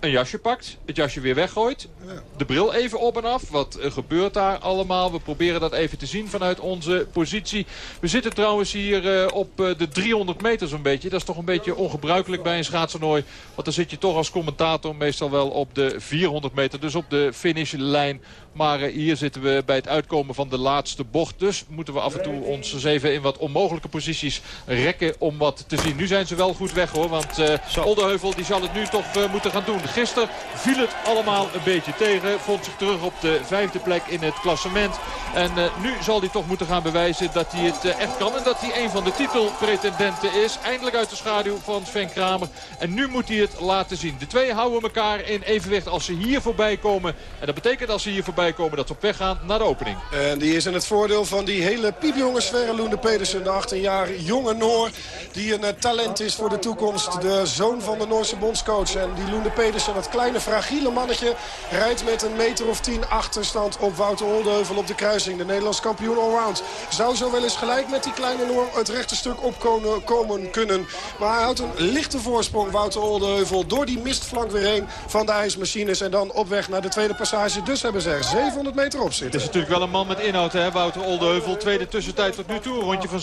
een jasje pakt, het jasje weer weggooit. De bril even op en af. Wat gebeurt daar allemaal? We proberen dat even te zien vanuit onze positie. We zitten trouwens hier uh, op uh, de 300 meter zo'n beetje. Dat is toch een beetje ongebruikelijk bij een schaatsennooi. Want dan zit je toch als commentator meestal wel op de 400 meter. Dus op de finishlijn maar uh, hier zitten we bij het uitkomen van de laatste bocht. Dus moeten we af en toe ons eens even in wat onmogelijke posities rekken om wat te zien. Nu zijn ze wel goed weg hoor. Want uh, Oldeheuvel die zal het nu toch uh, moeten gaan doen. Gisteren viel het allemaal een beetje tegen. Vond zich terug op de vijfde plek in het klassement. En nu zal hij toch moeten gaan bewijzen dat hij het echt kan. En dat hij een van de titelpretendenten is. Eindelijk uit de schaduw van Sven Kramer. En nu moet hij het laten zien. De twee houden elkaar in evenwicht als ze hier voorbij komen. En dat betekent als ze hier voorbij komen dat op weg gaan naar de opening. En die is in het voordeel van die hele piepjonge Sverre Loende Pedersen. De 18 jaar jonge Noor die een uh, talent is voor de toekomst. De zoon van de Noorse bondscoach. En die Loende Pedersen, dat kleine fragiele mannetje... rijdt met een meter of tien achterstand op Wouter Oldeheuvel op de kruising. De Nederlands kampioen allround. Zou zo wel eens gelijk met die kleine Noor het rechte stuk opkomen komen kunnen. Maar hij houdt een lichte voorsprong, Wouter Oldeheuvel... door die mistflank weer heen van de ijsmachines. En dan op weg naar de tweede passage. Dus hebben ze er 700 meter op zitten. Het is natuurlijk wel een man met inhoud, hè, Wouter Oldeheuvel. Tweede tussentijd tot nu toe, rondje van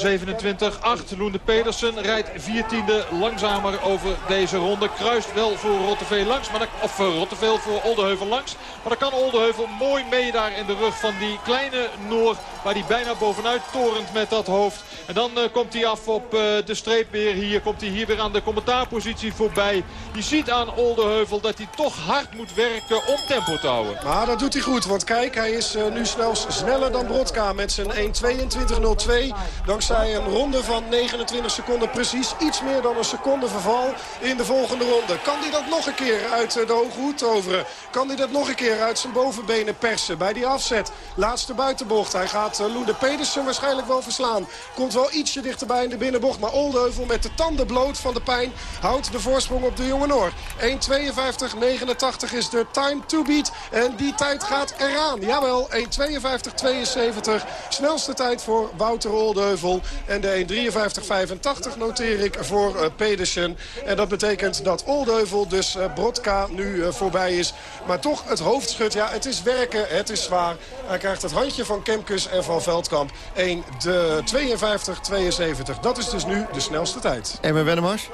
27-8. Loende Pedersen rijdt 14e langzamer over deze ronde. Kruist wel voor Rotteveel langs, maar dan, of uh, Rotteveel voor Oldeheuvel langs. Maar dan kan Oldeheuvel mooi mee daar in de rug van die kleine Noor... waar hij bijna bovenuit torent met dat hoofd. En dan uh, komt hij af op uh, de streep weer hier. Komt hij hier weer aan de commentaarpositie voorbij. Je ziet aan Oldeheuvel dat hij toch hard moet werken om tempo te houden. Maar dat doet hij goed, want kijk, hij is uh, nu snel, sneller dan Brodka met zijn 1.22.02. Dankzij een ronde van 29 seconden precies. Iets meer dan een seconde verval in de volgende ronde. Kan hij dat nog een keer uit de hoge hoed toveren? Kan hij dat nog een keer uit zijn bovenbenen persen bij die afzet? Laatste buitenbocht. Hij gaat uh, Loende Pedersen waarschijnlijk wel verslaan. Komt wel ietsje dichterbij in de binnenbocht. Maar Oldeheuvel met de tanden bloot van de pijn houdt de voorsprong op de jonge Noor. 1.52.89 is de time to beat. En die tijd gaat eraan. Jawel, 1.52.72. Snelste tijd voor Wouter Oldeheuvel. En de 1.53.85 noteer ik voor uh, Pedersen. En dat betekent dat Oldeheuvel dus uh, Brodka nu uh, voorbij is. Maar toch het hoofdschut. Ja, het is werken. Het is zwaar. Hij krijgt het handje van Kemkes en van Veldkamp. 1.52.72. Dat is dus nu de snelste tijd. En Wennemars?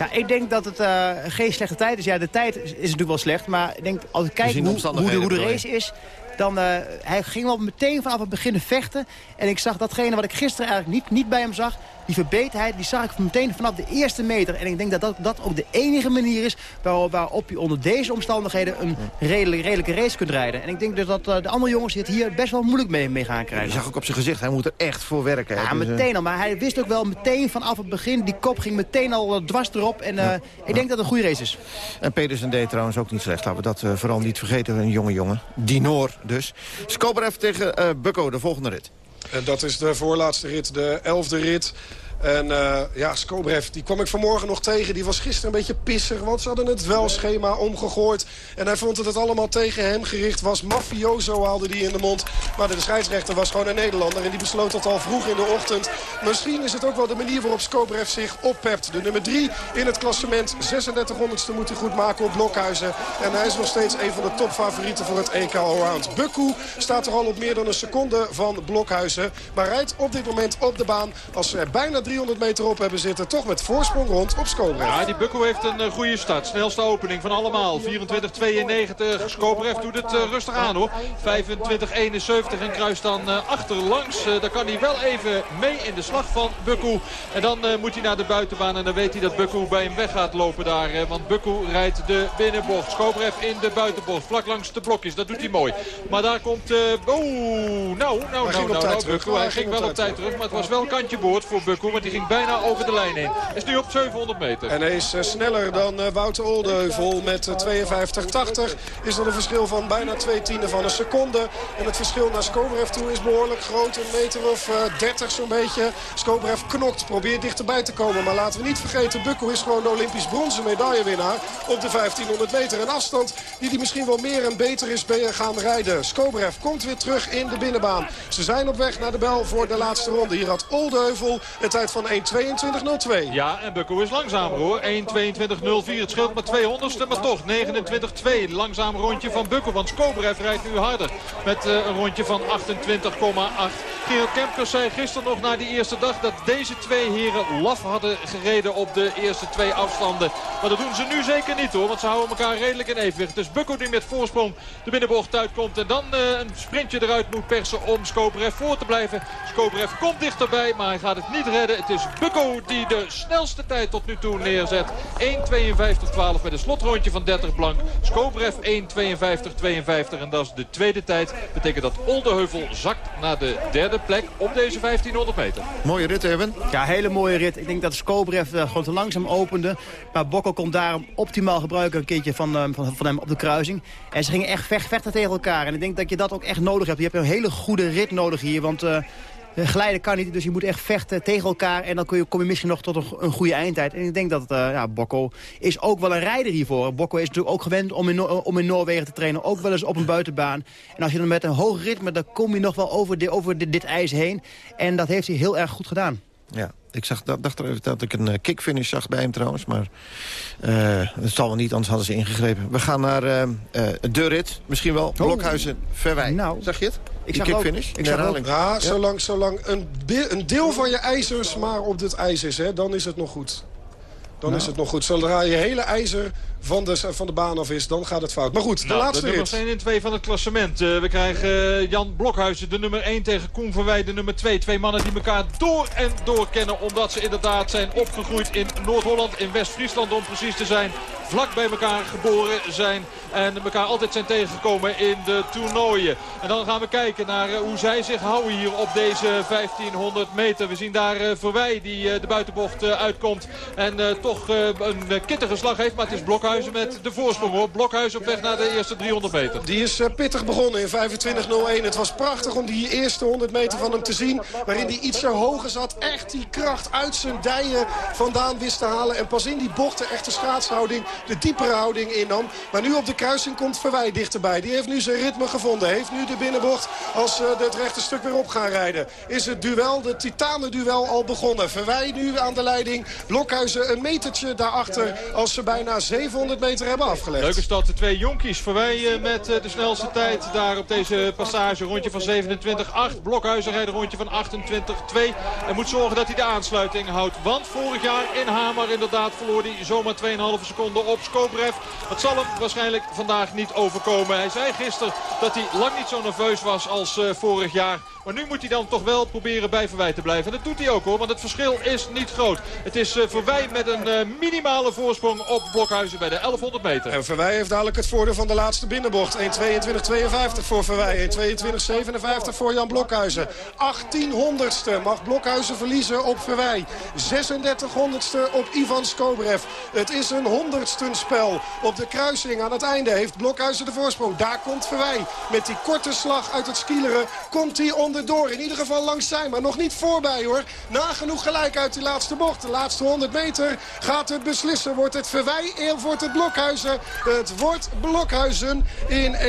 Ja, ik denk dat het uh, geen slechte tijd is. Ja, de tijd is, is natuurlijk wel slecht. Maar ik denk, als ik kijk hoe, hoe, de, hoe de race is... Dan, uh, hij ging wel meteen vanaf het begin vechten. En ik zag datgene wat ik gisteren eigenlijk niet, niet bij hem zag. Die verbeterheid, die zag ik meteen vanaf de eerste meter. En ik denk dat dat, dat ook de enige manier is waarop, waarop je onder deze omstandigheden een redelijk, redelijke race kunt rijden. En ik denk dus dat uh, de andere jongens het hier best wel moeilijk mee, mee gaan krijgen. Je zag ook op zijn gezicht, hij moet er echt voor werken. Ja, dus, meteen al. Maar hij wist ook wel meteen vanaf het begin, die kop ging meteen al uh, dwars erop. En uh, ja. ik denk dat het een goede race is. En Pedersen deed trouwens ook niet slecht. Laten we dat vooral niet vergeten, een jonge jongen. Dinoor dus. Skobrev tegen Bukko, de volgende rit. En dat is de voorlaatste rit, de elfde rit. En uh, ja, Skobrev, die kwam ik vanmorgen nog tegen. Die was gisteren een beetje pissig, want ze hadden het wel schema omgegooid. En hij vond dat het allemaal tegen hem gericht was. Mafioso haalde die in de mond. Maar de scheidsrechter was gewoon een Nederlander. En die besloot dat al vroeg in de ochtend. Misschien is het ook wel de manier waarop Skobrev zich oppept. De nummer 3 in het klassement. 3600ste moet hij goed maken op Blokhuizen. En hij is nog steeds een van de topfavorieten voor het EK Allround. Bukku staat er al op meer dan een seconde van Blokhuizen. Maar rijdt op dit moment op de baan als er bijna 300 meter op hebben zitten. Toch met voorsprong rond op Skobrev. Ja, die Bukko heeft een uh, goede start. Snelste opening van allemaal. 24-92. Skobrev doet het uh, rustig aan hoor. 25-71 en kruist dan uh, achterlangs. daar kan hij wel even mee in de slag van Bukko. En dan moet hij naar de buitenbaan. En dan weet hij dat Bukko bij hem weg gaat lopen daar. want Bukko rijdt de binnenbocht. Skobrev in de buitenbocht. Vlak langs de blokjes. Dat doet hij mooi. Maar daar komt... Oeh, nou, nou, nou, nou, nou, Bukko. Hij ging wel op tijd terug. Maar het was wel kantje boord voor Bukko. Die ging bijna over de lijn. Hij is nu op 700 meter. En hij is sneller dan Wouter Oldeheuvel met 52-80. Is er een verschil van bijna twee tienden van een seconde. En het verschil naar Skobrev toe is behoorlijk groot. Een meter of 30 zo'n beetje. Skobrev knokt, probeert dichterbij te komen. Maar laten we niet vergeten, Bukko is gewoon de Olympisch bronzen medaillewinnaar op de 1500 meter. Een afstand die hij misschien wel meer en beter is gaan rijden. Skobrev komt weer terug in de binnenbaan. Ze zijn op weg naar de bel voor de laatste ronde. Hier had Oldeheuvel een tijd van 1.22.02. Ja, en Bukko is langzamer hoor. 1.22.04. Het scheelt maar 200ste, maar toch 29.2. Langzaam rondje van Bukko, want Skobrev rijdt nu harder. Met uh, een rondje van 28,8. Gerald Kempkers zei gisteren nog na die eerste dag... dat deze twee heren laf hadden gereden op de eerste twee afstanden. Maar dat doen ze nu zeker niet hoor, want ze houden elkaar redelijk in evenwicht. Dus Bukko die met voorsprong de binnenbocht uitkomt. En dan uh, een sprintje eruit moet persen om Skobrev voor te blijven. Skobrev komt dichterbij, maar hij gaat het niet redden. Het is Bukko die de snelste tijd tot nu toe neerzet. 1.52.12 met een slotrondje van 30 blank. Skobrev 1.52.52 en dat is de tweede tijd. Betekent dat Oldeheuvel zakt naar de derde plek op deze 1500 meter. Mooie rit, Erwin. Ja, hele mooie rit. Ik denk dat Skobrev uh, gewoon te langzaam opende. Maar Bokko kon daarom optimaal gebruiken een keertje van, uh, van, van hem op de kruising. En ze gingen echt vecht, vechten tegen elkaar. En ik denk dat je dat ook echt nodig hebt. Je hebt een hele goede rit nodig hier. Want uh, glijden kan niet, dus je moet echt vechten tegen elkaar. En dan kun je, kom je misschien nog tot een, goede eindtijd. En ik denk dat uh, ja, Bokko is ook wel een rijder hiervoor. Bokko is natuurlijk ook gewend om in, om in Noorwegen te trainen. Ook wel eens op een buitenbaan. En als je dan met een hoog ritme, dan kom je nog wel over, over dit ijs heen. En dat heeft hij heel erg goed gedaan. Ja, ik zag, dacht er even dat ik een uh, kickfinish zag bij hem trouwens. Maar uh, het zal wel niet, anders hadden ze ingegrepen. We gaan naar uh, de rit. Misschien wel Blokhuizen Verwij. Nou, zag je het? Ik zag kickfinish. Ik zag ook. Ja, zolang, zolang een, een deel van je ijzers maar op dit ijs is, hè, dan is het nog goed. Dan Nou. is het nog goed. Zodra je hele ijzer van de, van de baan af is, dan gaat het fout. Maar goed, de Nou, laatste de nummers rit. 1 en 2 van het klassement. Uh, we krijgen uh, Jan Blokhuizen, de nummer 1 tegen Koen Verwij, de nummer 2. Twee mannen die elkaar door en door kennen. Omdat ze inderdaad zijn opgegroeid in Noord-Holland, in West-Friesland om precies te zijn. Vlak bij elkaar geboren zijn. En elkaar altijd zijn tegengekomen in de toernooien. En dan gaan we kijken naar uh, hoe zij zich houden hier op deze 1500 meter. We zien daar Verwij die de buitenbocht uitkomt. En toch een kittige slag heeft. Maar het is Blokhuizen met de voorsprong hoor. Blokhuizen op weg naar de eerste 300 meter. Die is pittig begonnen in 25.01. Het was prachtig om die eerste 100 meter van hem te zien. Waarin hij iets hoger zat. Echt die kracht uit zijn dijen vandaan wist te halen. En pas in die bochten echt de schaatshouding, de diepere houding innam. Maar nu op de kruising komt Verwij dichterbij. Die heeft nu zijn ritme gevonden. Heeft nu de binnenbocht als ze het rechte stuk weer op gaan rijden. Is het duel, de titanenduel al begonnen. Verwij nu aan de leiding. Blokhuizen een metertje daarachter als ze bijna 700 meter hebben afgelegd. Leuke stad, de twee jonkies. Verwij met de snelste tijd daar op deze passage. Rondje van 27-8. Blokhuizen rondje van 28-2. En moet zorgen dat hij de aansluiting houdt. Want vorig jaar in Hamer inderdaad verloor hij zomaar 2,5 seconden op Skobrev. Dat zal hem waarschijnlijk vandaag niet overkomen. Hij zei gisteren dat hij lang niet zo nerveus was als uh, vorig jaar. Maar nu moet hij dan toch wel proberen bij Verwij te blijven. En dat doet hij ook hoor, want het verschil is niet groot. Het is uh, Verwij met een uh, minimale voorsprong op Blokhuizen bij de 1100 meter. En Verwij heeft dadelijk het voordeel van de laatste binnenbocht. 1.22.52 voor Verwij, 1.22.57 voor Jan Blokhuizen. 1800ste mag Blokhuizen verliezen op Verwij. 3600ste op Ivan Skobrev. Het is een honderdsten spel. Op de kruising aan het einde heeft Blokhuizen de voorsprong. Daar komt Verwij. Met die korte slag uit het skileren komt hij onderdoor. In ieder geval langs zijn, maar nog niet voorbij hoor. Nagenoeg gelijk uit die laatste bocht. De laatste 100 meter gaat het beslissen. Wordt het Verwij, of wordt het Blokhuizen? Het wordt Blokhuizen in 1.52.95.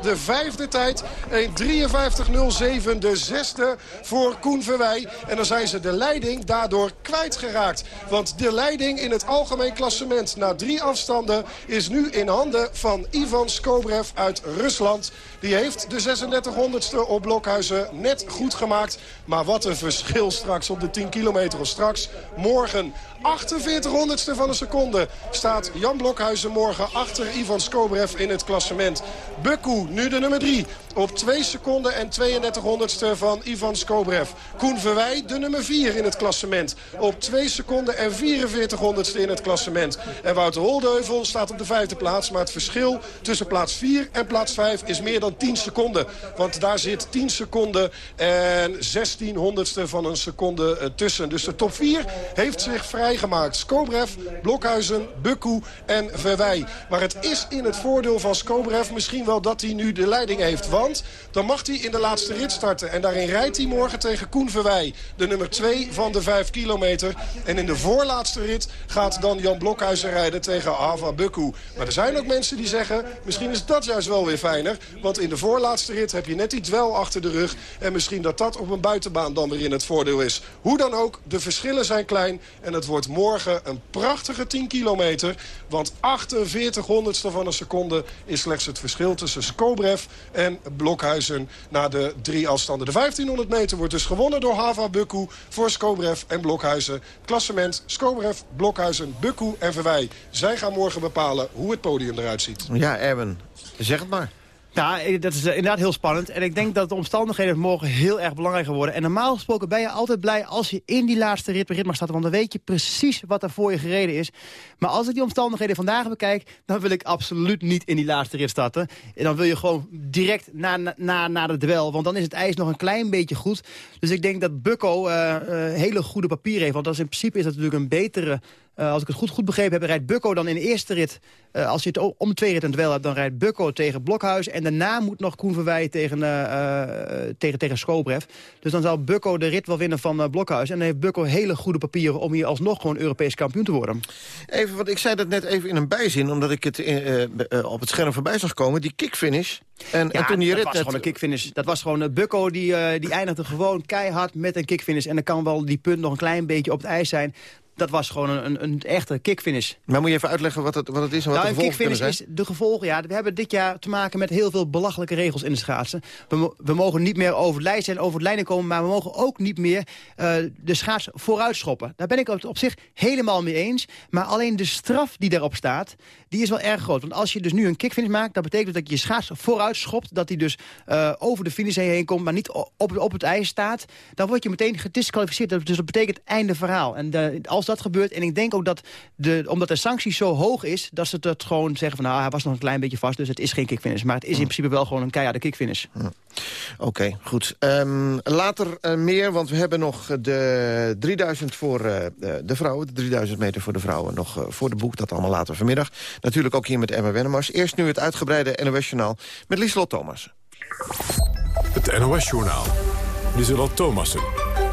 De vijfde tijd. 1.53.07. De zesde voor Koen Verwij. En dan zijn ze de leiding daardoor kwijtgeraakt. Want de leiding in het algemeen klassement na drie afstanden... is nu in handen van Ivan Skobrev uit Rusland. Die heeft de 3600 op Blokhuizen. Net goed gemaakt. Maar wat een verschil straks op de 10 kilometer. Of straks morgen 48 honderdste van een seconde staat Jan Blokhuizen morgen achter Ivan Skobrev in het klassement. Bukku, nu de nummer 3. Op 2 seconden en 32 honderdste van Ivan Skobrev. Koen Verwij, de nummer 4 in het klassement. Op 2 seconden en 44 honderdste in het klassement. En Wouter Holdeuvel staat op de vijfde plaats. Maar het verschil tussen plaats 4 en plaats 5 is meer dan 10 seconden. Want daar zit 10 seconden en 16 honderdste van een seconde eh, tussen. Dus de top 4 heeft zich vrijgemaakt. Skobrev, Blokhuizen, Bukku en Verwij. Maar het is in het voordeel van Skobrev misschien wel dat hij nu de leiding heeft. Want dan mag hij in de laatste rit starten. En daarin rijdt hij morgen tegen Koen Verwij. De nummer 2 van de 5 kilometer. En in de voorlaatste rit gaat dan Jan Blokhuizen rijden tegen Ava Bukku. Maar er zijn ook mensen die zeggen... misschien is dat juist wel weer fijner. Want in de voorlaatste rit heb je net iets wel achter de rug. En misschien dat dat op een buitenbaan dan weer in het voordeel is. Hoe dan ook, de verschillen zijn klein. En het wordt morgen een prachtige 10 kilometer. Want 48 honderdste van een seconde is slechts het verschil tussen Skobrev en Blokhuizen na de drie afstanden. De 1500 meter wordt dus gewonnen door Hava Bukku voor Skobrev en Blokhuizen. Klassement Skobrev, Blokhuizen, Bukku en Verwij. Zij gaan morgen bepalen hoe het podium eruit ziet. Ja, Erwin, zeg het maar. Ja, eh, dat is eh, inderdaad heel spannend. En ik denk dat de omstandigheden morgen heel erg belangrijk gaan worden. En normaal gesproken ben je altijd blij als je in die laatste rit rit mag starten. Want dan weet je precies wat er voor je gereden is. Maar als ik die omstandigheden vandaag bekijk... dan wil ik absoluut niet in die laatste rit starten. En dan wil je gewoon direct na, na, na de duel. Want dan is het ijs nog een klein beetje goed. Dus ik denk dat Bucco uh, hele goede papier heeft. Want dat in principe is dat natuurlijk een betere uh, als ik het goed, goed begrepen heb, rijdt Bukko dan in de eerste rit... Uh, als je het om twee ritten duel hebt, dan rijdt Bukko tegen Blokhuis... en daarna moet nog Koen Verwij tegen, uh, tegen, tegen Skobrev. Dus dan zal Bukko de rit wel winnen van Blokhuis. En dan heeft Bukko hele goede papieren om hier alsnog gewoon Europees kampioen te worden. Even, want ik zei dat net even in een bijzin... omdat ik het op het scherm voorbij zag komen, die kickfinish... En, ja, en toen die dat rit was gewoon een kickfinish. Dat was gewoon Bukko, die, die eindigde gewoon keihard met een kickfinish. En dan kan wel die punt nog een klein beetje op het ijs zijn dat was gewoon een, een echte kickfinish. Maar moet je even uitleggen wat het, wat het is en wat nou, de gevolgen een kickfinish is de gevolgen. Ja, we hebben dit jaar te maken met heel veel belachelijke regels in de schaatsen. We, we mogen niet meer over het lijst en over het lijnen komen... maar we mogen ook niet meer uh, de schaats vooruitschoppen. Daar ben ik het op zich helemaal mee eens. Maar alleen de straf die daarop staat, die is wel erg groot. Want als je dus nu een kickfinish maakt... dat betekent dat je je schaats vooruitschopt... dat die dus uh, over de finish heen komt, maar niet op, op het ijs staat... dan word je meteen gedisqualificeerd. Dus dat betekent einde verhaal. En de, als als dat gebeurt. En ik denk ook dat, de, omdat de sanctie zo hoog is... dat ze het gewoon zeggen van nou, hij was nog een klein beetje vast... dus het is geen kickfinish. Maar het is in principe wel gewoon een keiharde kickfinish. Oké, okay, goed. Um, later uh, meer, want we hebben nog de 3000 voor uh, de vrouwen... de 3000 meter voor de vrouwen nog uh, voor de boek. Dat allemaal later vanmiddag. Natuurlijk ook hier met Emma Wennemars. Eerst nu het uitgebreide NOS-journaal met Lieslot Thomas. Het NOS-journaal. Lieselot Thomassen.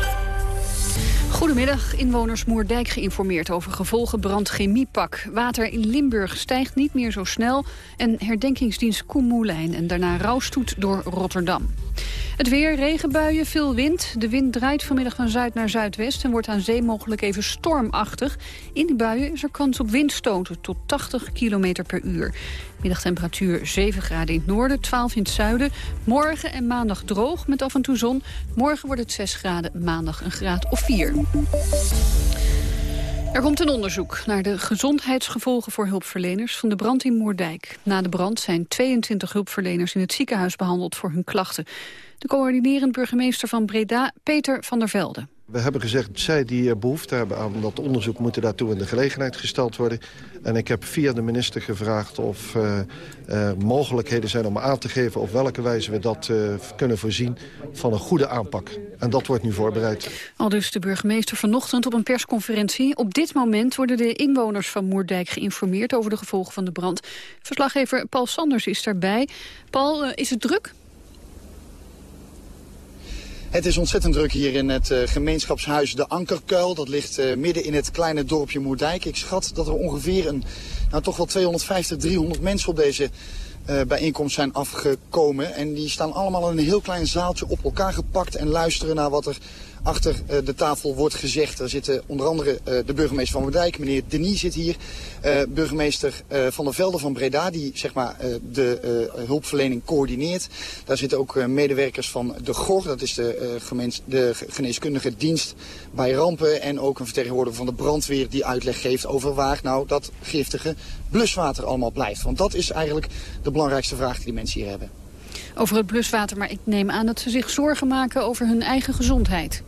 Goedemiddag, inwoners Moerdijk geïnformeerd over gevolgen brandchemiepak. Water in Limburg stijgt niet meer zo snel. En herdenkingsdienst Koemoelijn en daarna rouwstoet door Rotterdam. Het weer, regenbuien, veel wind. De wind draait vanmiddag van zuid naar zuidwest... en wordt aan zee mogelijk even stormachtig. In die buien is er kans op windstoten tot 80 km per uur. Middagtemperatuur 7 graden in het noorden, 12 in het zuiden. Morgen en maandag droog met af en toe zon. Morgen wordt het 6 graden, maandag een graad of 4. Er komt een onderzoek naar de gezondheidsgevolgen voor hulpverleners van de brand in Moerdijk. Na de brand zijn 22 hulpverleners in het ziekenhuis behandeld voor hun klachten. De coördinerend burgemeester van Breda, Peter van der Velde. We hebben gezegd, zij die behoefte hebben aan dat onderzoek... moeten daartoe in de gelegenheid gesteld worden. En ik heb via de minister gevraagd of uh, mogelijkheden zijn om aan te geven... op welke wijze we dat uh, kunnen voorzien van een goede aanpak. En dat wordt nu voorbereid. Al dus de burgemeester vanochtend op een persconferentie. Op dit moment worden de inwoners van Moerdijk geïnformeerd... over de gevolgen van de brand. Verslaggever Paul Sanders is daarbij. Paul, is het druk? Het is ontzettend druk hier in het uh, gemeenschapshuis De Ankerkuil. Dat ligt uh, midden in het kleine dorpje Moerdijk. Ik schat dat er ongeveer een, nou toch wel 250, 300 mensen op deze uh, bijeenkomst zijn afgekomen. En die staan allemaal in een heel klein zaaltje op elkaar gepakt en luisteren naar wat er achter uh, de tafel wordt gezegd. Er zitten onder andere uh, de burgemeester van Moerdijk, meneer Denis zit hier. Uh, burgemeester Van der Velde van Breda, die zeg maar de hulpverlening coördineert. Daar zitten ook medewerkers van de GOR, dat is de, de geneeskundige dienst bij rampen. En ook een vertegenwoordiger van de brandweer die uitleg geeft over waar nou dat giftige bluswater allemaal blijft. Want dat is eigenlijk de belangrijkste vraag die die mensen hier hebben over het bluswater. Maar ik neem aan dat ze zich zorgen maken over hun eigen gezondheid.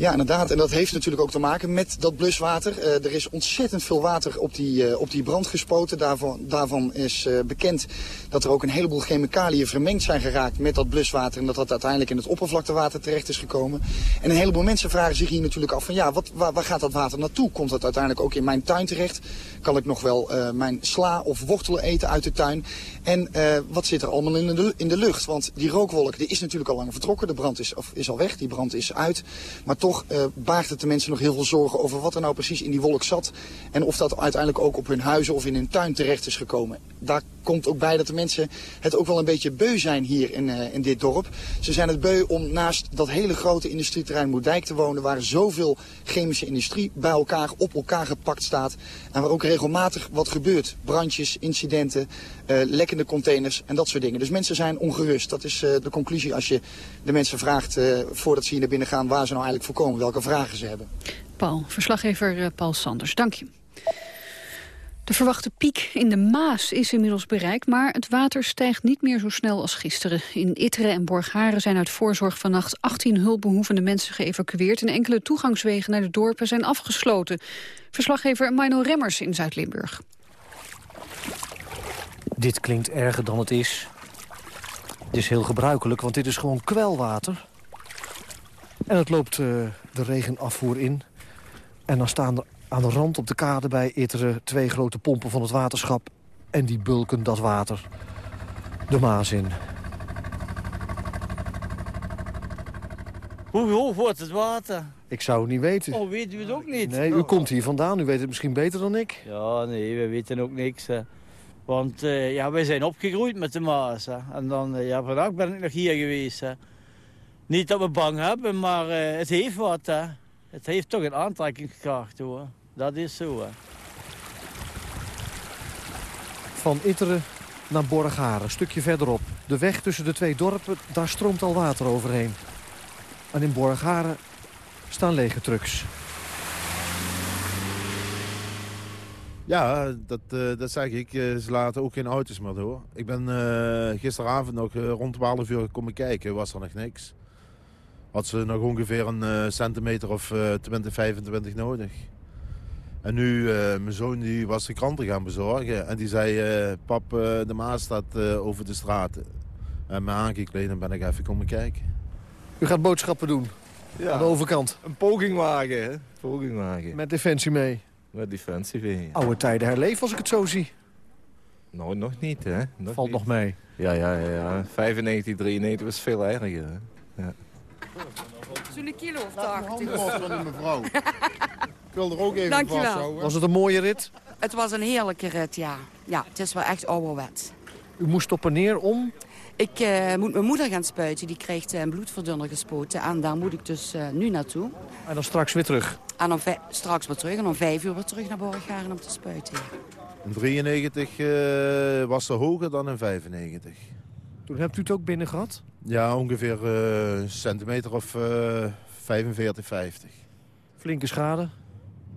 Ja, inderdaad. En dat heeft natuurlijk ook te maken met dat bluswater. Uh, er is ontzettend veel water op die, uh, op die brand gespoten. Daarvan, daarvan is uh, bekend dat er ook een heleboel chemicaliën vermengd zijn geraakt met dat bluswater. En dat dat uiteindelijk in het oppervlaktewater terecht is gekomen. En een heleboel mensen vragen zich hier natuurlijk af van ja, wat, waar, waar gaat dat water naartoe? Komt dat uiteindelijk ook in mijn tuin terecht? Kan ik nog wel mijn sla of wortelen eten uit de tuin? En wat zit er allemaal in de, in de lucht? Want die rookwolk die is natuurlijk al lang vertrokken. De brand is, of, is al weg, die brand is uit. Maar toch toch het de mensen nog heel veel zorgen over wat er nou precies in die wolk zat. En of dat uiteindelijk ook op hun huizen of in hun tuin terecht is gekomen. Daar komt ook bij dat de mensen het ook wel een beetje beu zijn hier in, uh, in dit dorp. Ze zijn het beu om naast dat hele grote industrieterrein Moerdijk te wonen... waar zoveel chemische industrie bij elkaar, op elkaar gepakt staat. En waar ook regelmatig wat gebeurt. Brandjes, incidenten, uh, lekkende containers en dat soort dingen. Dus mensen zijn ongerust. Dat is uh, de conclusie als je de mensen vraagt voordat ze hier naar binnen gaan... waar ze nou eigenlijk voor komen, welke vragen ze hebben. Paul, verslaggever Paul Sanders, dank je. De verwachte piek in de Maas is inmiddels bereikt, maar het water stijgt niet meer zo snel als gisteren. In Itteren en Borgharen zijn uit voorzorg vannacht 18 hulpbehoevende mensen geëvacueerd en enkele toegangswegen naar de dorpen zijn afgesloten. Verslaggever Mino Remmers in Zuid-Limburg. Dit klinkt erger dan het is. Het is heel gebruikelijk, want dit is gewoon kwelwater. En het loopt uh, de regenafvoer in. En dan staan er aan de rand op de kade bij Itteren twee grote pompen van het waterschap. En die bulken dat water de Maas in. Hoe hoog wordt het water? Ik zou het niet weten. Oh, weet u het ook niet? Nee, u komt hier vandaan. U weet het misschien beter dan ik. Ja, nee, we weten ook niks. Hè. Want uh, ja, wij zijn opgegroeid met de Maas. Hè. En dan, uh, ja, vandaag ben ik nog hier geweest. Hè. Niet dat we bang hebben, maar uh, het heeft wat. Hè. Het heeft toch een aantrekkingskracht, hoor. Dat is zo, hè. Van Itteren naar Borgaren, een stukje verderop. De weg tussen de twee dorpen, daar stroomt al water overheen. En in Borgaren staan lege trucks. Ja, dat, uh, dat zeg ik. Uh, ze laten ook geen auto's meer door. Ik ben uh, gisteravond nog rond 12 uur komen kijken. Was er nog niks. Had ze nog ongeveer een centimeter of 20, 25 nodig. En nu, uh, mijn zoon die was de kranten gaan bezorgen. En die zei, uh, pap, uh, de Maas staat over de straat. En me aangekleed en ben ik even komen kijken. U gaat boodschappen doen? Ja. Aan de overkant? Een poging wagen, hè? Poging wagen. Met Defensie mee? Met Defensie mee, Oude tijden herleven als ik het zo zie. Nou, nog niet, hè? Nog Valt nog mee? Ja, ja, ja. ja. 95, 93 was veel erger, hè? Ja. Zo'n kilo of 80. mevrouw. Ik wil er ook even Dankjewel. vasthouden. Was het een mooie rit? Het was een heerlijke rit, ja. Ja, het is wel echt ouderwets. U moest op en neer om? Ik uh, moet mijn moeder gaan spuiten. Die kreeg een bloedverdunner gespoten. En daar moet ik dus uh, nu naartoe. En dan straks weer terug? En dan straks weer terug. En om vijf uur weer terug naar Borgaren om te spuiten. Ja. In 93 uh, was ze hoger dan in 95. Toen hebt u het ook binnen gehad? Ja, ongeveer een centimeter of 45, 50. Flinke schade?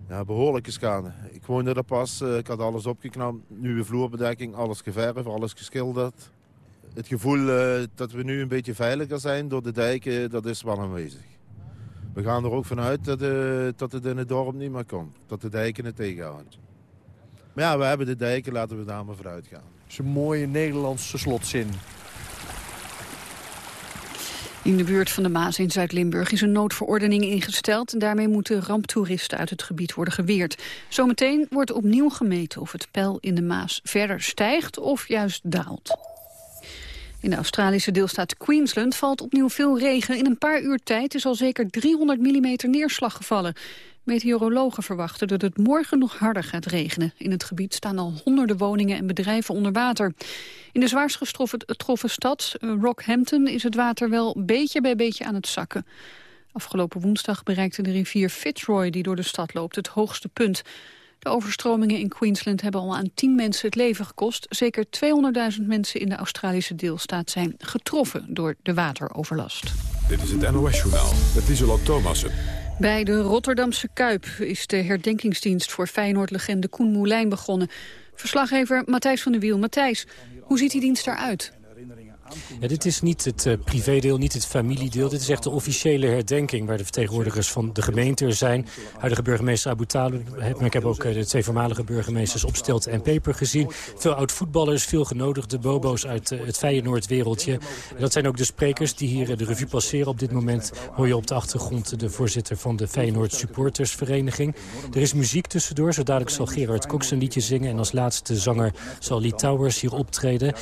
Ja, behoorlijke schade. Ik woonde er pas, ik had alles opgeknapt. Nieuwe vloerbedekking, alles geverfd, alles geschilderd. Het gevoel uh, dat we nu een beetje veiliger zijn door de dijken, dat is wel aanwezig. We gaan er ook vanuit dat, uh, dat het in het dorp niet meer komt. Dat de dijken het tegenhouden. Maar ja, we hebben de dijken, laten we daar maar vooruit gaan. Dat is een mooie Nederlandse slotzin. In de buurt van de Maas in Zuid-Limburg is een noodverordening ingesteld. En daarmee moeten ramptoeristen uit het gebied worden geweerd. Zometeen wordt opnieuw gemeten of het peil in de Maas verder stijgt of juist daalt. In de Australische deelstaat Queensland valt opnieuw veel regen. In een paar uur tijd is al zeker 300 mm neerslag gevallen. Meteorologen verwachten dat het morgen nog harder gaat regenen. In het gebied staan al honderden woningen en bedrijven onder water. In de zwaarst getroffen stad, eh, Rockhampton, is het water wel beetje bij beetje aan het zakken. Afgelopen woensdag bereikte de rivier Fitzroy, die door de stad loopt, het hoogste punt. De overstromingen in Queensland hebben al aan tien mensen het leven gekost. Zeker 200.000 mensen in de Australische deelstaat zijn getroffen door de wateroverlast. Dit is het NOS-journaal met Isola Thomassen. Bij de Rotterdamse Kuip is de herdenkingsdienst voor Feyenoord-legende Koen Moulijn begonnen. Verslaggever Matthijs van der Wiel. Matthijs, hoe ziet die dienst eruit? Ja, dit is niet het uh, privédeel, niet het familiedeel. Dit is echt de officiële herdenking waar de vertegenwoordigers van de gemeente zijn. Huidige burgemeester Abu Talib, maar ik heb ook uh, de twee voormalige burgemeesters Opstelt en Peper gezien. Veel oud-voetballers, veel genodigde bobo's uit uh, het Feyenoord-wereldje. En dat zijn ook de sprekers die hier de revue passeren. Op dit moment hoor je op de achtergrond de voorzitter van de Feyenoord Supportersvereniging. Er is muziek tussendoor, zo dadelijk zal Gerard Cox een liedje zingen. En als laatste zanger zal Lee Towers hier optreden.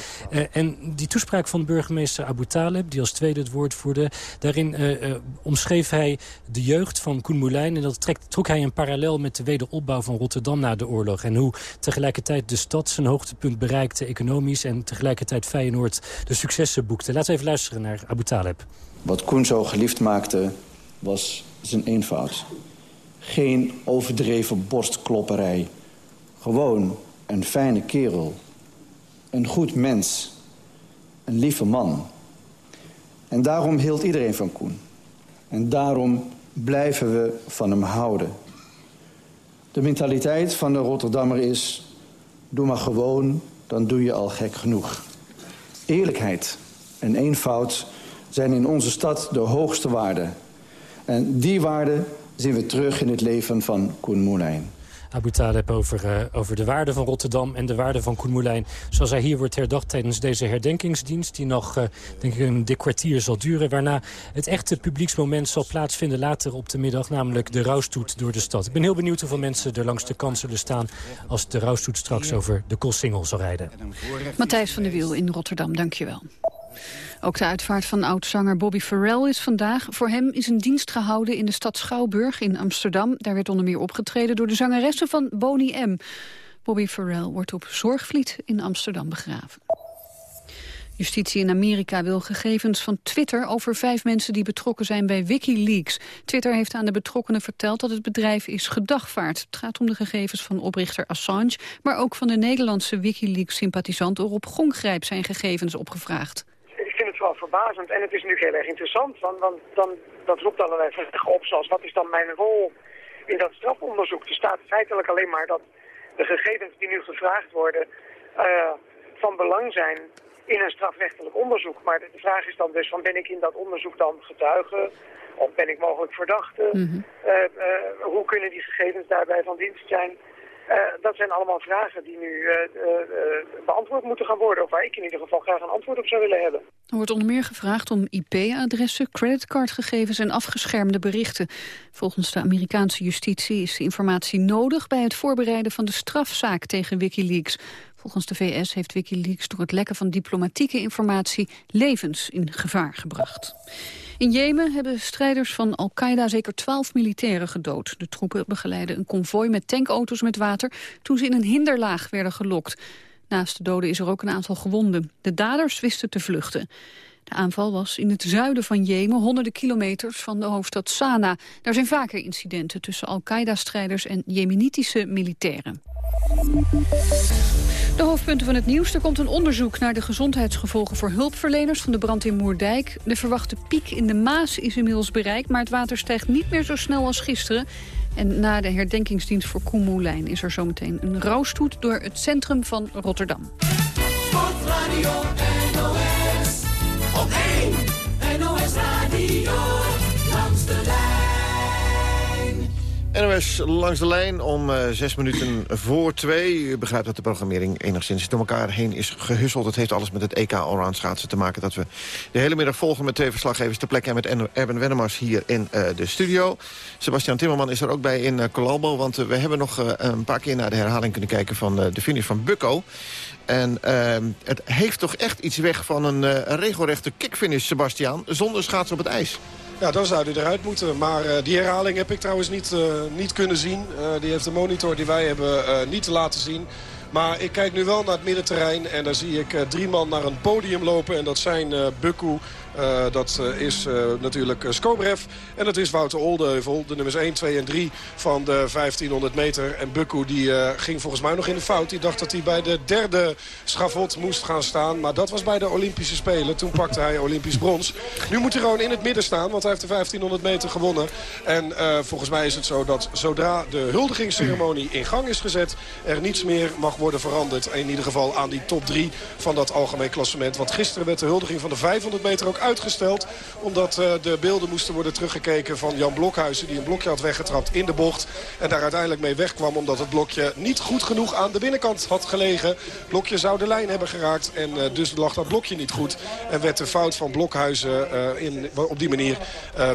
en die toespraak van burgemeester Abu Taleb, die als tweede het woord voerde. Daarin uh, uh, omschreef hij de jeugd van Koen Moulijn. En dat trok hij een parallel met de wederopbouw van Rotterdam na de oorlog. En hoe tegelijkertijd de stad zijn hoogtepunt bereikte economisch. En tegelijkertijd Feyenoord de successen boekte. Laten we even luisteren naar Abu Taleb. Wat Koen zo geliefd maakte was zijn eenvoud. Geen overdreven borstklopperij. Gewoon een fijne kerel. Een goed mens een lieve man. En daarom hield iedereen van Koen. En daarom blijven we van hem houden. De mentaliteit van de Rotterdammer is... doe maar gewoon, dan doe je al gek genoeg. Eerlijkheid en eenvoud zijn in onze stad de hoogste waarden. En die waarden zien we terug in het leven van Koen Moulijn. Abu Taleb over, uh, over de waarde van Rotterdam en de waarde van Koen Moulijn. Zoals hij hier wordt herdacht tijdens deze herdenkingsdienst... die nog uh, denk ik een dik kwartier zal duren. Waarna het echte publieksmoment zal plaatsvinden later op de middag. Namelijk de rouwstoet door de stad. Ik ben heel benieuwd hoeveel mensen er langs de kant zullen staan... als de rouwstoet straks over de Koolsingel zal rijden. Matthijs van der Wiel in Rotterdam, dankjewel. Ook de uitvaart van oud-zanger Bobby Farrell is vandaag. Voor hem is een dienst gehouden in de stad Schouwburg in Amsterdam. Daar werd onder meer opgetreden door de zangeressen van Boney M. Bobby Farrell wordt op Zorgvliet in Amsterdam begraven. Justitie in Amerika wil gegevens van Twitter over vijf mensen die betrokken zijn bij Wikileaks. Twitter heeft aan de betrokkenen verteld dat het bedrijf is gedagvaard. Het gaat om de gegevens van oprichter Assange, maar ook van de Nederlandse Wikileaks-sympathisant Rob Gongrijp zijn gegevens opgevraagd wel verbazend. En het is nu heel erg interessant, want, want dan, dat roept allerlei vragen op, zoals wat is dan mijn rol in dat strafonderzoek? Er staat feitelijk alleen maar dat de gegevens die nu gevraagd worden uh, van belang zijn in een strafrechtelijk onderzoek. Maar de vraag is dan dus, van ben ik in dat onderzoek dan getuige? Of ben ik mogelijk verdachte? Mm -hmm. uh, uh, hoe kunnen die gegevens daarbij van dienst zijn? Uh, dat zijn allemaal vragen die nu uh, uh, beantwoord moeten gaan worden. Of waar ik in ieder geval graag een antwoord op zou willen hebben. Er wordt onder meer gevraagd om IP-adressen, creditcardgegevens en afgeschermde berichten. Volgens de Amerikaanse justitie is informatie nodig bij het voorbereiden van de strafzaak tegen Wikileaks. Volgens de VS heeft Wikileaks door het lekken van diplomatieke informatie levens in gevaar gebracht. In Jemen hebben strijders van Al-Qaeda zeker twaalf militairen gedood. De troepen begeleiden een konvooi met tankauto's met water... toen ze in een hinderlaag werden gelokt. Naast de doden is er ook een aantal gewonden. De daders wisten te vluchten. De aanval was in het zuiden van Jemen, honderden kilometers van de hoofdstad Sanaa. Daar zijn vaker incidenten tussen Al-Qaeda-strijders en Jemenitische militairen. De hoofdpunten van het nieuws. Er komt een onderzoek naar de gezondheidsgevolgen voor hulpverleners van de brand in Moerdijk. De verwachte piek in de Maas is inmiddels bereikt, maar het water stijgt niet meer zo snel als gisteren. En na de herdenkingsdienst voor Koemoelijn is er zometeen een rouwstoet door het centrum van Rotterdam. Op 1 NOS Radio, langs de lijn. NOS langs de lijn om uh, zes minuten voor twee. U begrijpt dat de programmering enigszins door elkaar heen is gehusseld. Het heeft alles met het EK Allround schaatsen te maken... dat we de hele middag volgen met twee verslaggevers ter plekke... en met Erben Wennemars hier in uh, de studio. Sebastian Timmerman is er ook bij in uh, Colalbo... want we hebben nog een paar keer naar de herhaling kunnen kijken... van de finish van Bucco. En ehm, het heeft toch echt iets weg van een, een regelrechte kickfinish, Sebastian... zonder schaatsen op het ijs. Ja, dan zou hij eruit moeten. Maar uh, die herhaling heb ik trouwens niet, uh, niet kunnen zien. Die heeft de monitor die wij hebben niet laten zien. Maar ik kijk nu wel naar het middenterrein en daar zie ik drie man naar een podium lopen. En dat zijn Bukku, uh, dat uh, is uh, natuurlijk Skobrev. En dat is Wouter Oldeuvel, de nummers 1, 2 en 3 van de 1500 meter. En Bukku die ging volgens mij nog in de fout. Die dacht dat hij bij de derde schavot moest gaan staan. Maar dat was bij de Olympische Spelen. Toen pakte hij Olympisch brons. Nu moet hij gewoon in het midden staan, want hij heeft de 1500 meter gewonnen. En volgens mij is het zo dat zodra de huldigingsceremonie in gang is gezet... er niets meer mag worden veranderd. In ieder geval aan die top 3 van dat algemeen klassement. Want gisteren werd de huldiging van de 500 meter ook uitgesteld. Omdat uh, de beelden moesten worden teruggekeken van Jan Blokhuizen. Die een blokje had weggetrapt in de bocht. En daar uiteindelijk mee wegkwam omdat het blokje niet goed genoeg aan de binnenkant had gelegen. Blokje zou de lijn hebben geraakt. En uh, dus lag dat blokje niet goed. En werd de fout van Blokhuizen uh, in, op die manier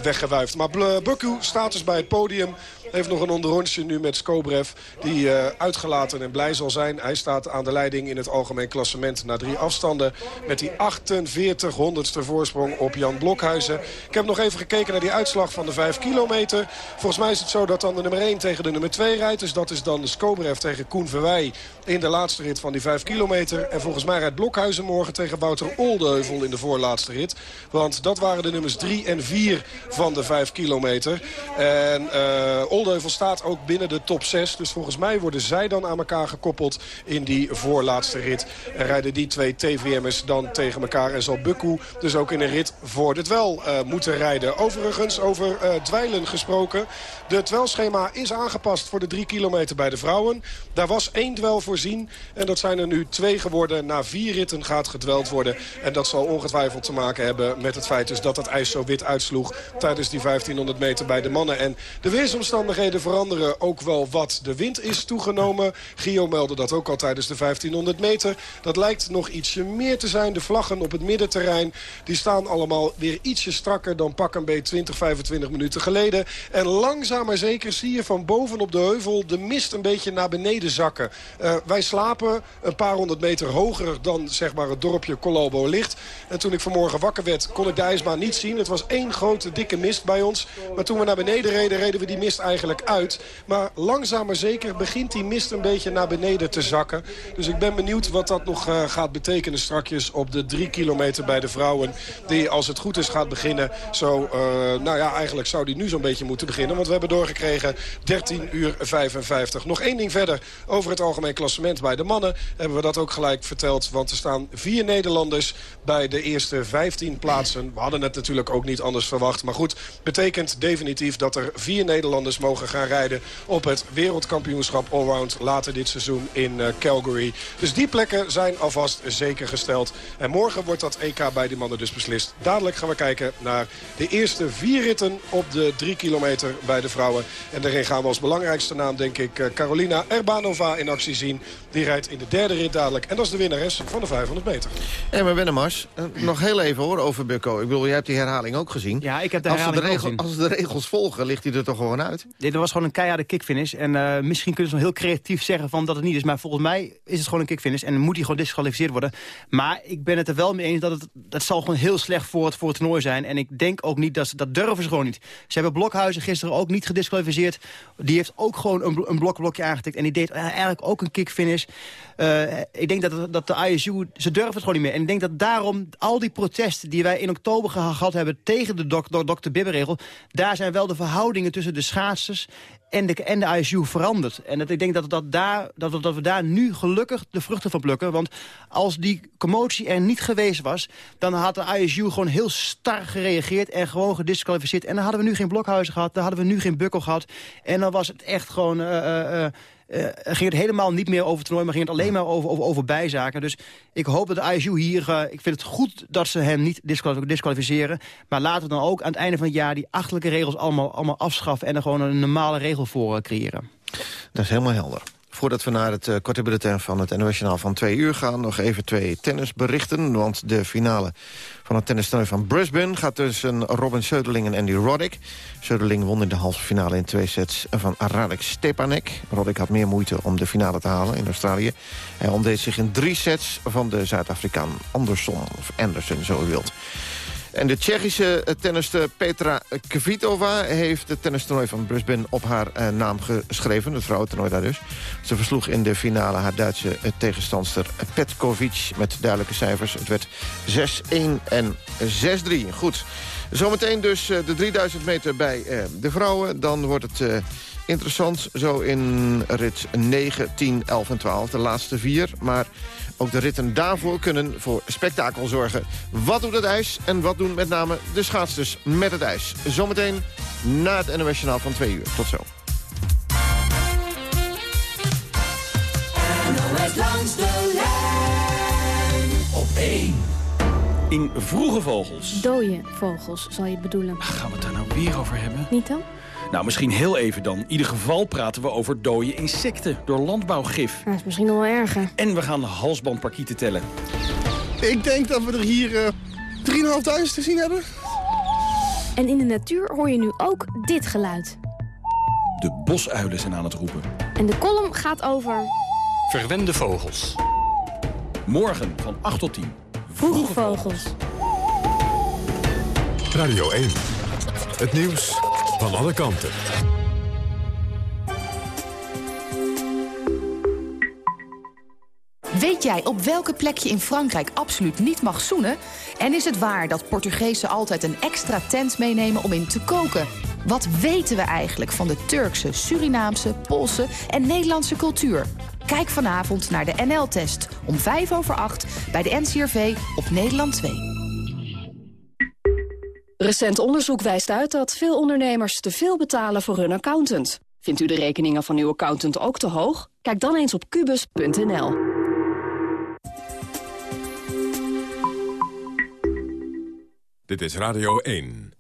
weggewuifd. Maar Bukku staat dus bij het podium. Heeft nog een onderrondje nu met Skobrev. Die uh, uitgelaten en blij zal zijn. Hij staat aan de leiding in het algemeen klassement na drie afstanden. Met die 48 honderdste voorsprong op Jan Blokhuizen. Ik heb nog even gekeken naar die uitslag van de 5 kilometer. Volgens mij is het zo dat dan de nummer 1 tegen de nummer 2 rijdt. Dus dat is dan de Skobrev tegen Koen Verwij in de laatste rit van die 5 kilometer. En volgens mij rijdt Blokhuizen morgen tegen Wouter Oldeuvel in de voorlaatste rit. Want dat waren de nummers 3 en 4 van de 5 kilometer. En uh, Oldeuvel staat ook binnen de top 6. Dus volgens mij worden zij dan aan elkaar gekoppeld in die voorlaatste rit. En rijden die twee TVM'ers dan tegen elkaar. En zal Bukku dus ook in een rit voor het wel uh, moeten rijden. Overigens, over uh, dweilen gesproken. De dwelschema is aangepast voor de 3 kilometer bij de vrouwen. Daar was één dwel voorzien. En dat zijn er nu twee geworden. Na vier ritten gaat gedweld worden. En dat zal ongetwijfeld te maken hebben met het feit dus dat het ijs zo wit uitsloeg. Tijdens die 1500 meter bij de mannen. En de weersomstandigheden veranderen ook wel wat. De wind is toegenomen. Gio meldde dat ook al tijdens de 1500 meter. Dat lijkt nog ietsje meer te zijn. De vlaggen op het middenterrein die staan allemaal weer ietsje strakker dan pak een beetje 20, 25 minuten geleden. En langzaam maar zeker zie je van boven op de heuvel de mist een beetje naar beneden zakken. Uh, wij slapen een paar honderd meter hoger dan zeg maar, het dorpje Colombo ligt. En toen ik vanmorgen wakker werd kon ik de ijsbaan niet zien. Het was één grote dikke mist bij ons. Maar toen we naar beneden reden, reden we die mist eigenlijk uit. Maar langzaam maar zeker begint die mist een beetje naar beneden te zakken. Dus ik ben benieuwd wat dat nog uh, gaat betekenen strakjes op de drie kilometer bij de vrouwen. Die als het goed is gaat beginnen. Zo, uh, nou ja, eigenlijk zou die nu zo'n beetje moeten beginnen. Want we hebben doorgekregen 13 uur 55. Nog één ding verder over het algemeen klassement bij de mannen. Hebben we dat ook gelijk verteld. Want er staan vier Nederlanders bij de eerste 15 plaatsen. We hadden het natuurlijk ook niet anders verwacht. Maar goed, betekent definitief dat er vier Nederlanders mogen gaan rijden... op het wereldkampioenschap allround later dit seizoen in uh, Calgary. Dus die plekken zijn alvast zeker gesteld. En morgen wordt dat EK bij die mannen dus beslist. Dadelijk gaan we kijken naar de eerste vier ritten op de drie kilometer bij de vrouwen. En daarin gaan we als belangrijkste naam, denk ik, uh, Carolina Erbanova in actie zien. Die rijdt in de derde rit dadelijk. En dat is de winnares van de 500 meter. En maar Wennemars, uh, nog heel even hoor over Bukko. Ik bedoel, jij hebt die herhaling ook gezien. Ja, ik heb de als herhaling de regel, ook gezien. Als de regels volgen, ligt hij er toch gewoon uit? Dit was gewoon een keiharde kickfinish. En uh, misschien kunnen ze nog heel creatief zeggen van dat het niet is. Maar volgens mij is het gewoon een kickfinish. En moet hij gewoon disgekwalificeerd worden. Maar ik ben het er wel mee eens dat het dat zal gewoon heel slecht voor het, voor het toernooi zijn. En ik denk ook niet dat ze dat durven ze gewoon niet. Ze hebben Blokhuizen gisteren ook niet gedisqualificeerd. Die heeft ook gewoon een, een blokblokje aangetikt. En die deed eigenlijk ook een kickfinish. Uh, ik denk dat, dat de ISU, ze durven het gewoon niet meer. En ik denk dat daarom al die protesten die wij in oktober gehad hebben... tegen de dok, dok, dokter Bibberregel... daar zijn wel de verhoudingen tussen de schaatsers en de, en de ISU veranderd. En dat, ik denk dat, dat, daar, dat, dat we daar nu gelukkig de vruchten van plukken. Want als die commotie er niet geweest was... dan had de ISU gewoon heel star gereageerd en gewoon gedisqualificeerd. En dan hadden we nu geen blokhuizen gehad, dan hadden we nu geen bukkel gehad. En dan was het echt gewoon... Uh, uh, uh, ging het helemaal niet meer over het toernooi... maar ging het alleen maar over, over, over bijzaken. Dus ik hoop dat de ISU hier... Uh, ik vind het goed dat ze hem niet disqualificeren. Maar laten we dan ook aan het einde van het jaar... die achterlijke regels allemaal, allemaal afschaffen... en er gewoon een normale regel voor creëren. Dat is helemaal helder. Voordat we naar het korte bulletin van het NOS van twee uur gaan... nog even twee tennisberichten. Want de finale van het tennistoernooi van Brisbane... gaat tussen Robin Söderling en Andy Roddick. Söderling won in de halve finale in twee sets van Radek Stepanek. Roddick had meer moeite om de finale te halen in Australië. Hij ontdeed zich in drie sets van de Zuid-Afrikaan Anderson, of Anderson, zo u wilt. En de Tsjechische tennister Petra Kvitova heeft het tennistoernooi van Brisbane op haar eh, naam geschreven. Het vrouwentoernooi daar dus. Ze versloeg in de finale haar Duitse eh, tegenstandster Petkovic met duidelijke cijfers. Het werd 6-1 en 6-3. Goed. Zometeen dus eh, de 3000 meter bij eh, de vrouwen. Dan wordt het... Eh, interessant. Zo in rit 9, 10, 11 en 12. De laatste vier. Maar ook de ritten daarvoor kunnen voor spektakel zorgen. Wat doet het ijs en wat doen met name de schaatsers met het ijs? Zometeen na het NOS Journaal van 2 uur. Tot zo. NOS langs de lijn op 1. In vroege vogels. Dode vogels, zal je bedoelen. Gaan we het daar nou weer over hebben? Niet dan? Nou, misschien heel even dan. In ieder geval praten we over dode insecten door landbouwgif. Dat is misschien nog wel erger. En we gaan halsbandparkieten tellen. Ik denk dat we er hier uh, eh, 3.500 te zien hebben. En in de natuur hoor je nu ook dit geluid. De bosuilen zijn aan het roepen. En de column gaat over... Verwende vogels. Morgen van 8 tot 10. Vroege vogels. Radio 1. Het nieuws van alle kanten. Weet jij op welke plek je in Frankrijk absoluut niet mag zoenen? En is het waar dat Portugezen altijd een extra tent meenemen om in te koken? Wat weten we eigenlijk van de Turkse, Surinaamse, Poolse en Nederlandse cultuur? Kijk vanavond naar de NL-test om 5 over 8 bij de NCRV op Nederland 2. Recent onderzoek wijst uit dat veel ondernemers te veel betalen voor hun accountant. Vindt u de rekeningen van uw accountant ook te hoog? Kijk dan eens op kubus.nl. Dit is Radio 1.